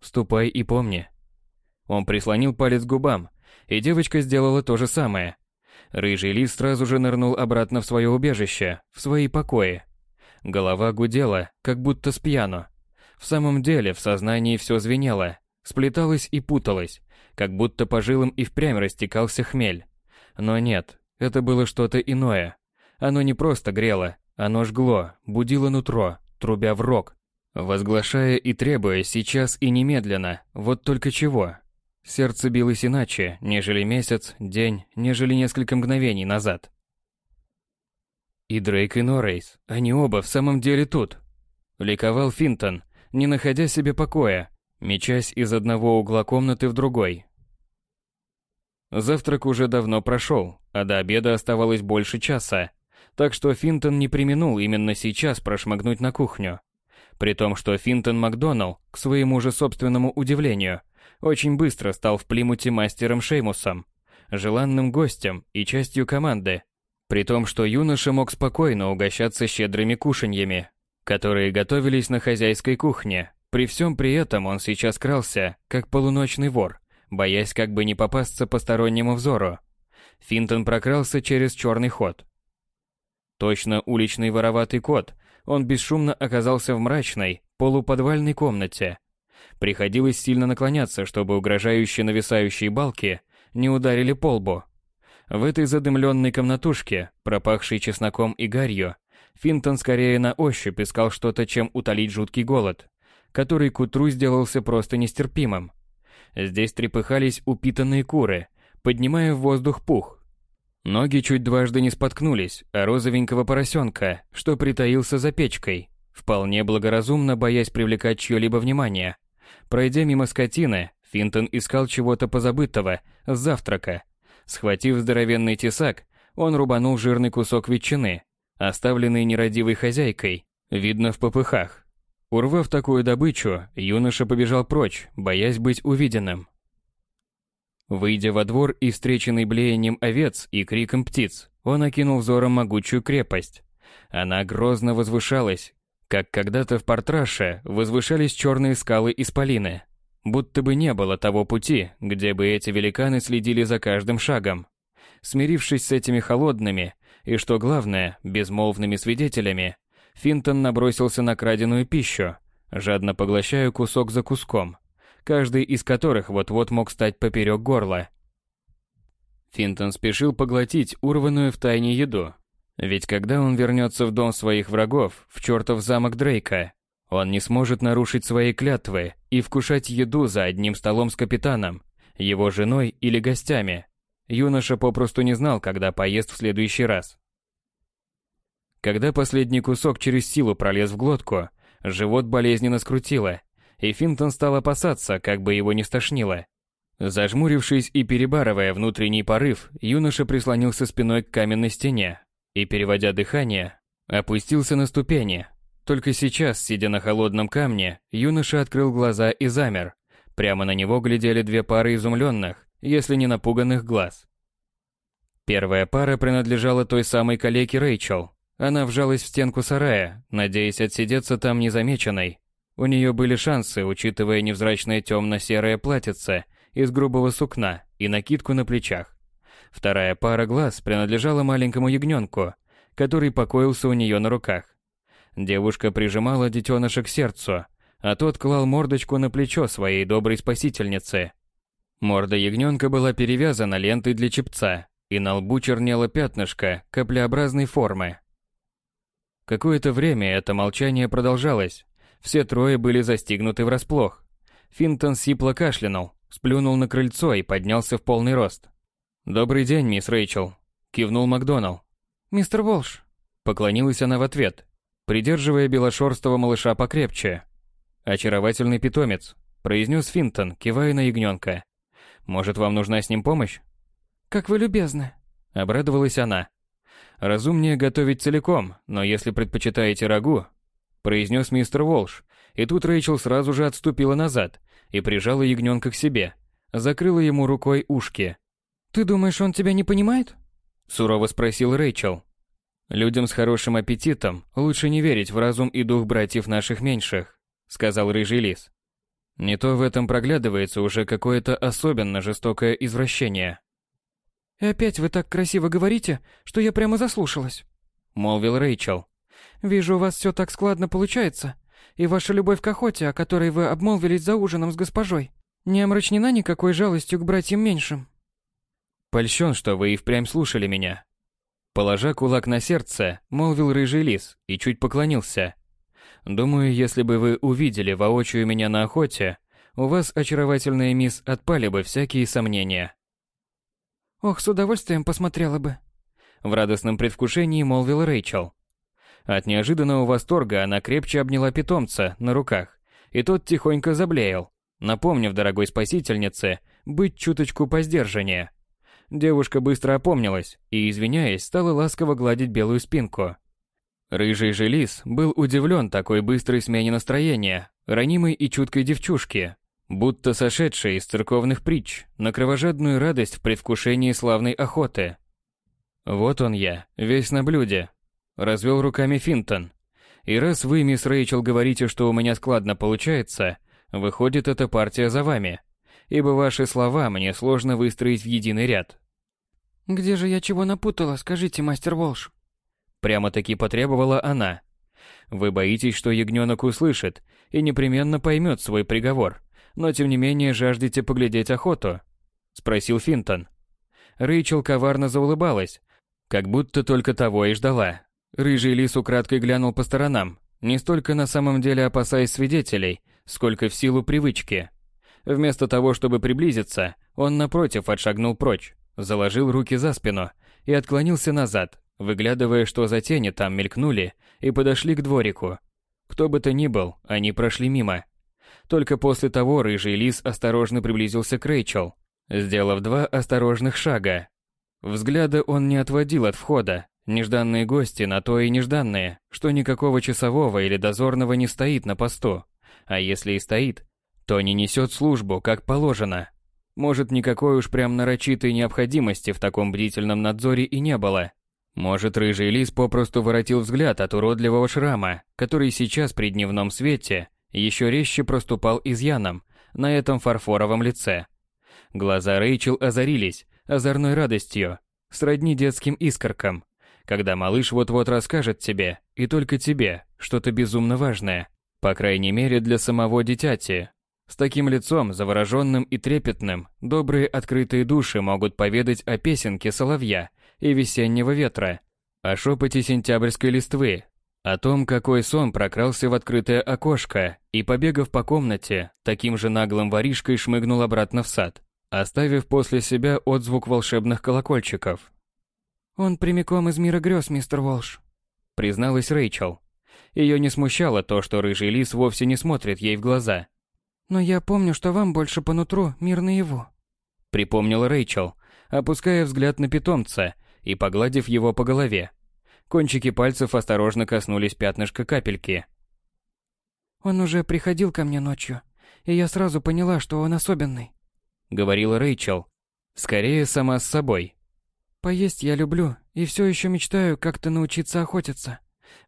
Ступай и помни. Он прислонил палец к губам, и девочка сделала то же самое. Рыжий лис сразу же нырнул обратно в свое убежище, в свои покои. Голова гудела, как будто с. В самом деле в сознании все звенело, сплеталось и путалось, как будто по жилам и впрямь растекался хмель. Но нет, это было что-то иное. Оно не просто грело, оно жгло, будило нутро, трубя в рог. Возглашая и требуя сейчас и немедленно, вот только чего. Сердце билось иначе, нежели месяц, день, нежели несколько мгновений назад. И Дрейк, и Норрейс, они оба в самом деле тут. Ликовал Финтон, не находя себе покоя, мечась из одного угла комнаты в другой. Завтрак уже давно прошел, а до обеда оставалось больше часа, так что Финтон не применул именно сейчас прошмыгнуть на кухню. При том, что Финтон Макдоналл, к своему же собственному удивлению, очень быстро стал в Плимуте мастером Шеймусом, желанным гостем и частью команды, при том, что юноша мог спокойно угощаться щедрыми кушаньями, которые готовились на хозяйской кухне. При всем при этом он сейчас крался, как полуночный вор, боясь как бы не попасться постороннему взору. Финтон прокрался через черный ход. Точно уличный вороватый кот, он бесшумно оказался в мрачной, полуподвальной комнате. Приходилось сильно наклоняться, чтобы угрожающие нависающие балки не ударили по лбу. В этой задымленной комнатушке, пропахшей чесноком и гарью, Финтон скорее на ощупь искал что-то, чем утолить жуткий голод, который к утру сделался просто нестерпимым. Здесь трепыхались упитанные куры, поднимая в воздух пух. Ноги чуть дважды не споткнулись, а розовенького поросенка, что притаился за печкой, вполне благоразумно боясь привлекать чье-либо внимание. Пройдя мимо скотины, Финтон искал чего-то позабытого с завтрака. Схватив здоровенный тесак, он рубанул жирный кусок ветчины, оставленный нерадивой хозяйкой, видно в попыхах. Урвав такую добычу, юноша побежал прочь, боясь быть увиденным. Выйдя во двор и встреченный блеянием овец и криком птиц, он окинул взором могучую крепость. Она грозно возвышалась, как когда-то в Портраше возвышались черные скалы Исполины. Будто бы не было того пути, где бы эти великаны следили за каждым шагом. Смирившись с этими холодными и, что главное, безмолвными свидетелями, Финтон набросился на краденую пищу, жадно поглощая кусок за куском, каждый из которых вот-вот мог стать поперек горла. Финтон спешил поглотить урванную в тайне еду, ведь когда он вернется в дом своих врагов, в чертов замок Дрейка, он не сможет нарушить свои клятвы и вкушать еду за одним столом с капитаном, его женой или гостями. Юноша попросту не знал, когда поест в следующий раз. Когда последний кусок через силу пролез в глотку, живот болезненно скрутило, и Финтон стал опасаться, как бы его не стошнило. Зажмурившись и перебарывая внутренний порыв, юноша прислонился спиной к каменной стене и, переводя дыхание, опустился на ступени. Только сейчас, сидя на холодном камне, юноша открыл глаза и замер. Прямо на него глядели две пары изумленных, если не напуганных глаз. Первая пара принадлежала той самой калеке Рэйчел, она вжалась в стенку сарая, надеясь отсидеться там незамеченной. У нее были шансы, учитывая невзрачное темно-серое платьице из грубого сукна и накидку на плечах. Вторая пара глаз принадлежала маленькому ягненку, который покоился у нее на руках. Девушка прижимала детеныша к сердцу, а тот клал мордочку на плечо своей доброй спасительницы. Морда ягненка была перевязана лентой для чепца, и на лбу чернело пятнышко каплеобразной формы. Какое-то время это молчание продолжалось. Все трое были застигнуты врасплох. Финтон сипло кашлянул, сплюнул на крыльцо и поднялся в полный рост. «Добрый день, мисс Рэйчел», — кивнул Макдоналл. «Мистер Волш», — поклонилась она в ответ, придерживая белошерстого малыша покрепче. «Очаровательный питомец», — произнес Финтон, кивая на ягненка. «Может, вам нужна с ним помощь?» «Как вы любезны», — обрадовалась она. Разумнее готовить целиком, но если предпочитаете рагу, произнес мистер Волш, и тут Рэйчел сразу же отступила назад и прижала ягненка к себе, закрыла ему рукой ушки. «Ты думаешь, он тебя не понимает?» Сурово спросил Рэйчел. «Людям с хорошим аппетитом лучше не верить в разум и дух братьев наших меньших», сказал рыжий лис. Не то в этом проглядывается уже какое-то особенно жестокое извращение. «И опять вы так красиво говорите, что я прямо заслушалась», — молвил Рэйчел. «Вижу, у вас все так складно получается, и ваша любовь к охоте, о которой вы обмолвились за ужином с госпожой, не омрачнена никакой жалостью к братьям меньшим». «Польщен, что вы и впрямь слушали меня». Положа кулак на сердце, молвил рыжий лис и чуть поклонился. Думаю, если бы вы увидели воочию меня на охоте, у вас, очаровательная мисс, отпали бы всякие сомнения. Ох, с удовольствием посмотрела бы. В радостном предвкушении молвил Рэйчел. От неожиданного восторга она крепче обняла питомца на руках, и тот тихонько заблеял, напомнив дорогой спасительнице быть чуточку поздержаннее. Девушка быстро опомнилась и, извиняясь, стала ласково гладить белую спинку. Рыжий же лис был удивлен такой быстрой смене настроения, ранимой и чуткой девчушки, будто сошедшей из церковных притч на кровожадную радость в предвкушении славной охоты. «Вот он я, весь на блюде», — развел руками Финтон. «И раз вы, мисс Рэйчел, говорите, что у меня складно получается, выходит, эта партия за вами, ибо ваши слова мне сложно выстроить в единый ряд». «Где же я чего напутала, скажите, мастер Волш?» Прямо-таки потребовала она. «Вы боитесь, что ягненок услышит и непременно поймет свой приговор, но тем не менее жаждете поглядеть охоту?» Спросил Финтон. Рэйчел коварно заулыбалась, как будто только того и ждала. Рыжий лис украдкой глянул по сторонам, не столько на самом деле опасаясь свидетелей, сколько в силу привычки. Вместо того, чтобы приблизиться, он напротив отшагнул прочь, заложил руки за спину и отклонился назад, выглядывая, что за тени там мелькнули и подошли к дворику. Кто бы то ни был, они прошли мимо. Только после того рыжий лис осторожно приблизился к Рэйчел, сделав два осторожных шага. Взгляда он не отводил от входа. Нежданные гости на то и нежданные, что никакого часового или дозорного не стоит на посту. А если и стоит, то не несет службу, как положено. Может, никакой уж прям нарочитой необходимости в таком бдительном надзоре и не было. Может, рыжий лис попросту воротил взгляд от уродливого шрама, который сейчас при дневном свете еще резче проступал изъяном на этом фарфоровом лице. Глаза Рэйчел озарились озорной радостью, сродни детским искоркам, когда малыш вот-вот расскажет тебе, и только тебе, что-то безумно важное, по крайней мере для самого дитяти. С таким лицом, завороженным и трепетным, добрые открытые души могут поведать о песенке соловья и весеннего ветра, о шепоте сентябрьской листвы, о том, какой сон прокрался в открытое окошко и, побегав по комнате, таким же наглым воришкой шмыгнул обратно в сад, оставив после себя отзвук волшебных колокольчиков. «Он прямиком из мира грез, мистер Волш», — призналась Рэйчел. Ее не смущало то, что рыжий лис вовсе не смотрит ей в глаза. «Но я помню, что вам больше по нутру мир наяву», — припомнила Рэйчел, опуская взгляд на питомца и погладив его по голове. Кончики пальцев осторожно коснулись пятнышка капельки. «Он уже приходил ко мне ночью, и я сразу поняла, что он особенный», — говорила Рэйчел. Скорее, сама с собой. «Поесть я люблю, и все еще мечтаю как-то научиться охотиться.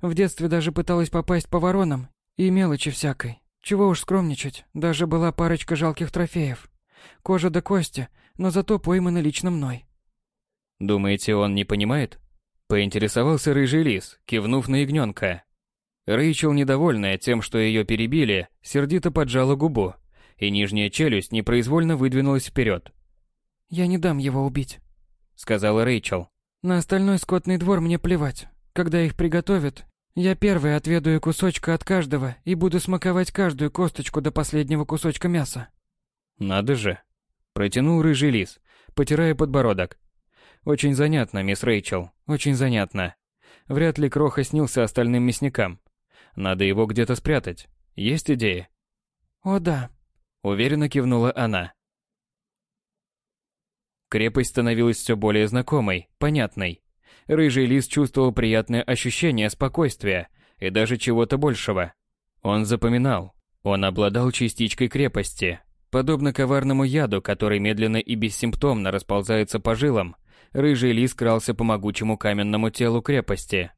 В детстве даже пыталась попасть по воронам и мелочи всякой. Чего уж скромничать, даже была парочка жалких трофеев. Кожа до кости, но зато пойманы лично мной. Думаете, он не понимает? Поинтересовался рыжий лис, кивнув на ягненка. Рэйчел, недовольная тем, что ее перебили, сердито поджала губу, и нижняя челюсть непроизвольно выдвинулась вперед. «Я не дам его убить», — сказала Рэйчел. «На остальной скотный двор мне плевать. Когда их приготовят, я первый отведаю кусочка от каждого и буду смаковать каждую косточку до последнего кусочка мяса». «Надо же», — протянул рыжий лис, потирая подбородок. Очень занятно, мисс Рэйчел, очень занятно. Вряд ли Кроха снился остальным мясникам. Надо его где-то спрятать. Есть идеи? О, да. Уверенно кивнула она. Крепость становилась все более знакомой, понятной. Рыжий лис чувствовал приятное ощущение спокойствия и даже чего-то большего. Он запоминал. Он обладал частичкой крепости. Подобно коварному яду, который медленно и бессимптомно расползается по жилам, рыжий лис крался по могучему каменному телу крепости.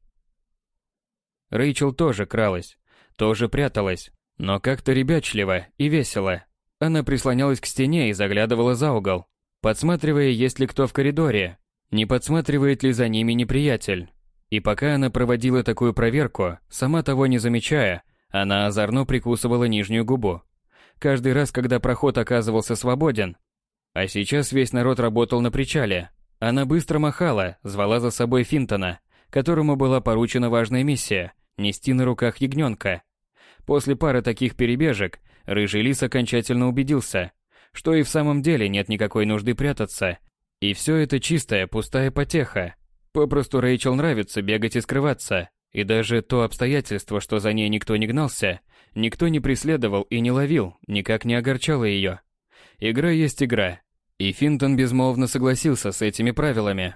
Рэйчел тоже кралась, тоже пряталась, но как-то ребячливо и весело. Она прислонялась к стене и заглядывала за угол, подсматривая, есть ли кто в коридоре, не подсматривает ли за ними неприятель. И пока она проводила такую проверку, сама того не замечая, она озорно прикусывала нижнюю губу. Каждый раз, когда проход оказывался свободен, а сейчас весь народ работал на причале, она быстро махала, звала за собой Финтона, которому была поручена важная миссия – нести на руках ягненка. После пары таких перебежек рыжий лис окончательно убедился, что и в самом деле нет никакой нужды прятаться, и все это чистая, пустая потеха. Попросту Рэйчел нравится бегать и скрываться, и даже то обстоятельство, что за ней никто не гнался, никто не преследовал и не ловил, никак не огорчало ее. Игра есть игра, и Финтон безмолвно согласился с этими правилами.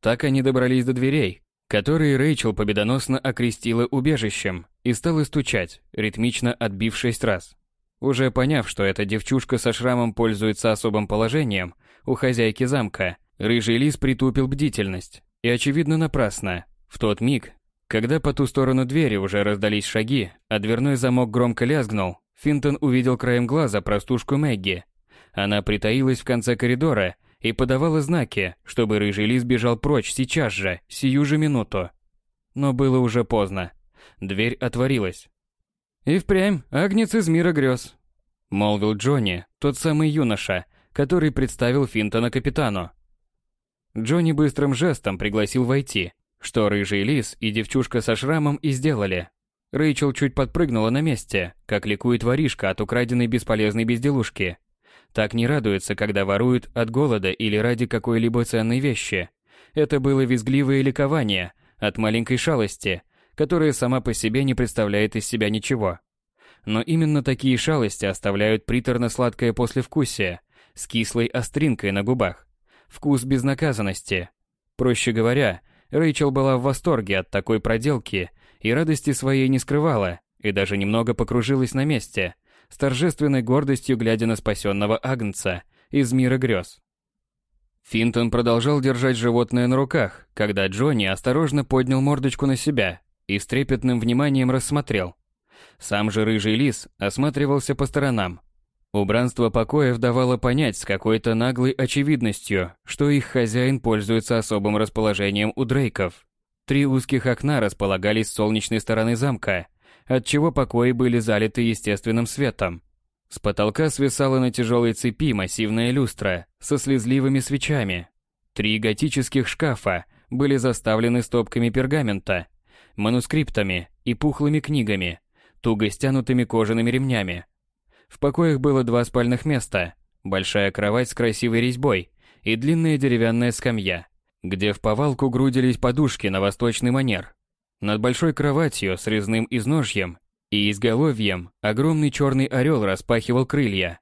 Так они добрались до дверей, которые Рэйчел победоносно окрестила убежищем, и стала стучать, ритмично отбив шесть раз. Уже поняв, что эта девчушка со шрамом пользуется особым положением у хозяйки замка, рыжий лис притупил бдительность. И очевидно напрасно. В тот миг, когда по ту сторону двери уже раздались шаги, а дверной замок громко лязгнул, Финтон увидел краем глаза простушку Мэгги. Она притаилась в конце коридора и подавала знаки, чтобы рыжий лис бежал прочь сейчас же, сию же минуту. Но было уже поздно. Дверь отворилась. «И впрямь, агнец из мира грез», — молвил Джонни, тот самый юноша, который представил Финтона капитану. Джонни быстрым жестом пригласил войти, что рыжий лис и девчушка со шрамом и сделали. Рэйчел чуть подпрыгнула на месте, как ликует воришка от украденной бесполезной безделушки. Так не радуется, когда воруют от голода или ради какой-либо ценной вещи. Это было визгливое ликование от маленькой шалости, которая сама по себе не представляет из себя ничего. Но именно такие шалости оставляют приторно-сладкое послевкусие с кислой остринкой на губах. Вкус безнаказанности. Проще говоря, Рэйчел была в восторге от такой проделки и радости своей не скрывала, и даже немного покружилась на месте, с торжественной гордостью глядя на спасенного Агнца из мира грез. Финтон продолжал держать животное на руках, когда Джонни осторожно поднял мордочку на себя и с трепетным вниманием рассмотрел. Сам же рыжий лис осматривался по сторонам. Убранство покоев давало понять с какой-то наглой очевидностью, что их хозяин пользуется особым расположением у Дрейков. Три узких окна располагались с солнечной стороны замка, отчего покои были залиты естественным светом. С потолка свисала на тяжелой цепи массивная люстра со слезливыми свечами. Три готических шкафа были заставлены стопками пергамента, манускриптами и пухлыми книгами, туго стянутыми кожаными ремнями. В покоях было два спальных места, большая кровать с красивой резьбой и длинная деревянная скамья, где в повалку грудились подушки на восточный манер. Над большой кроватью с резным изножьем и изголовьем огромный черный орел распахивал крылья.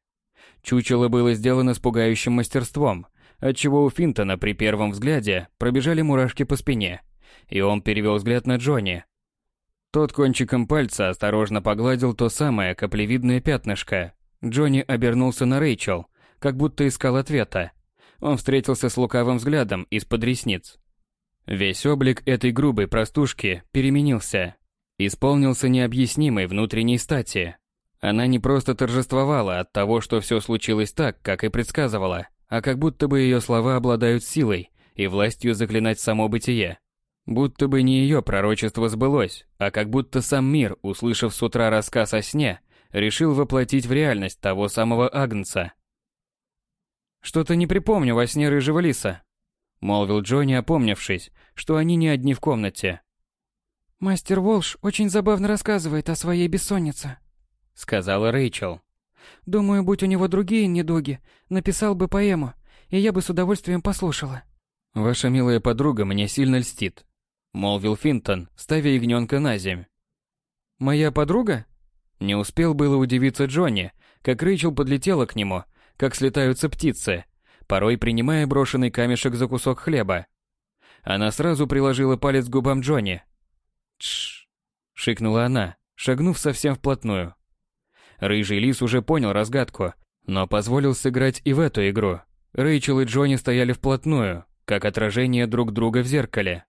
Чучело было сделано с пугающим мастерством, отчего у Финтона при первом взгляде пробежали мурашки по спине, и он перевел взгляд на Джонни. Тот кончиком пальца осторожно погладил то самое каплевидное пятнышко. Джонни обернулся на Рэйчел, как будто искал ответа. Он встретился с лукавым взглядом из-под ресниц. Весь облик этой грубой простушки переменился. Исполнился необъяснимой внутренней стати. Она не просто торжествовала от того, что все случилось так, как и предсказывала, а как будто бы ее слова обладают силой и властью заклинать само бытие. Будто бы не ее пророчество сбылось, а как будто сам мир, услышав с утра рассказ о сне, решил воплотить в реальность того самого Агнца. «Что-то не припомню во сне рыжего лиса», — молвил Джонни, опомнившись, что они не одни в комнате. «Мастер Волш очень забавно рассказывает о своей бессоннице», — сказала Рэйчел. «Думаю, будь у него другие недуги, написал бы поэму, и я бы с удовольствием послушала». «Ваша милая подруга мне сильно льстит», — молвил Финтон, ставя ягненка на земь. «Моя подруга?» Не успел было удивиться Джонни, как Рэйчел подлетела к нему, как слетаются птицы, порой принимая брошенный камешек за кусок хлеба. Она сразу приложила палец к губам Джонни. «Тш!» — шикнула она, шагнув совсем вплотную. Рыжий лис уже понял разгадку, но позволил сыграть и в эту игру. Рэйчел и Джонни стояли вплотную, как отражение друг друга в зеркале.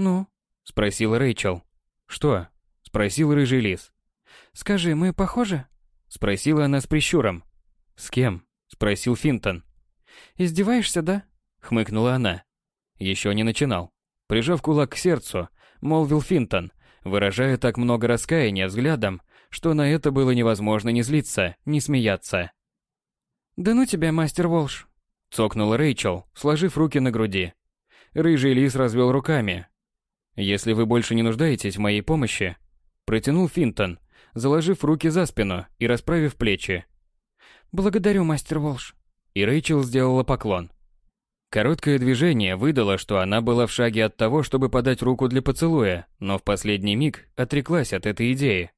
«Ну?» — спросила Рэйчел. «Что?» — спросил рыжий лис. «Скажи, мы похожи?» — спросила она с прищуром. «С кем?» — спросил Финтон. «Издеваешься, да?» — хмыкнула она. Еще не начинал. Прижав кулак к сердцу, молвил Финтон, выражая так много раскаяния взглядом, что на это было невозможно не злиться, не смеяться. «Да ну тебя, мастер Волш!» — цокнула Рэйчел, сложив руки на груди. Рыжий лис развел руками. «Если вы больше не нуждаетесь в моей помощи», — протянул Финтон, заложив руки за спину и расправив плечи. «Благодарю, мастер Волш». И Рэйчел сделала поклон. Короткое движение выдало, что она была в шаге от того, чтобы подать руку для поцелуя, но в последний миг отреклась от этой идеи.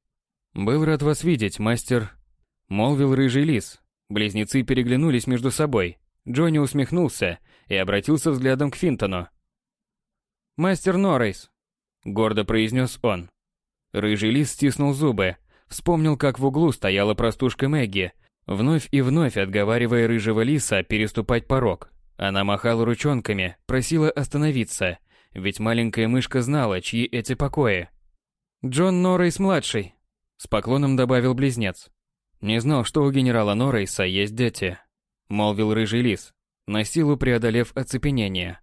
«Был рад вас видеть, мастер», — молвил рыжий лис. Близнецы переглянулись между собой. Джонни усмехнулся и обратился взглядом к Финтону. «Мастер Норрейс», — гордо произнес он. Рыжий лис стиснул зубы, вспомнил, как в углу стояла простушка Мэгги, вновь и вновь отговаривая рыжего лиса переступать порог. Она махала ручонками, просила остановиться, ведь маленькая мышка знала, чьи эти покои. «Джон Норрейс-младший», — с поклоном добавил близнец. «Не знал, что у генерала Норрейса есть дети», — молвил рыжий лис, на силу преодолев оцепенение.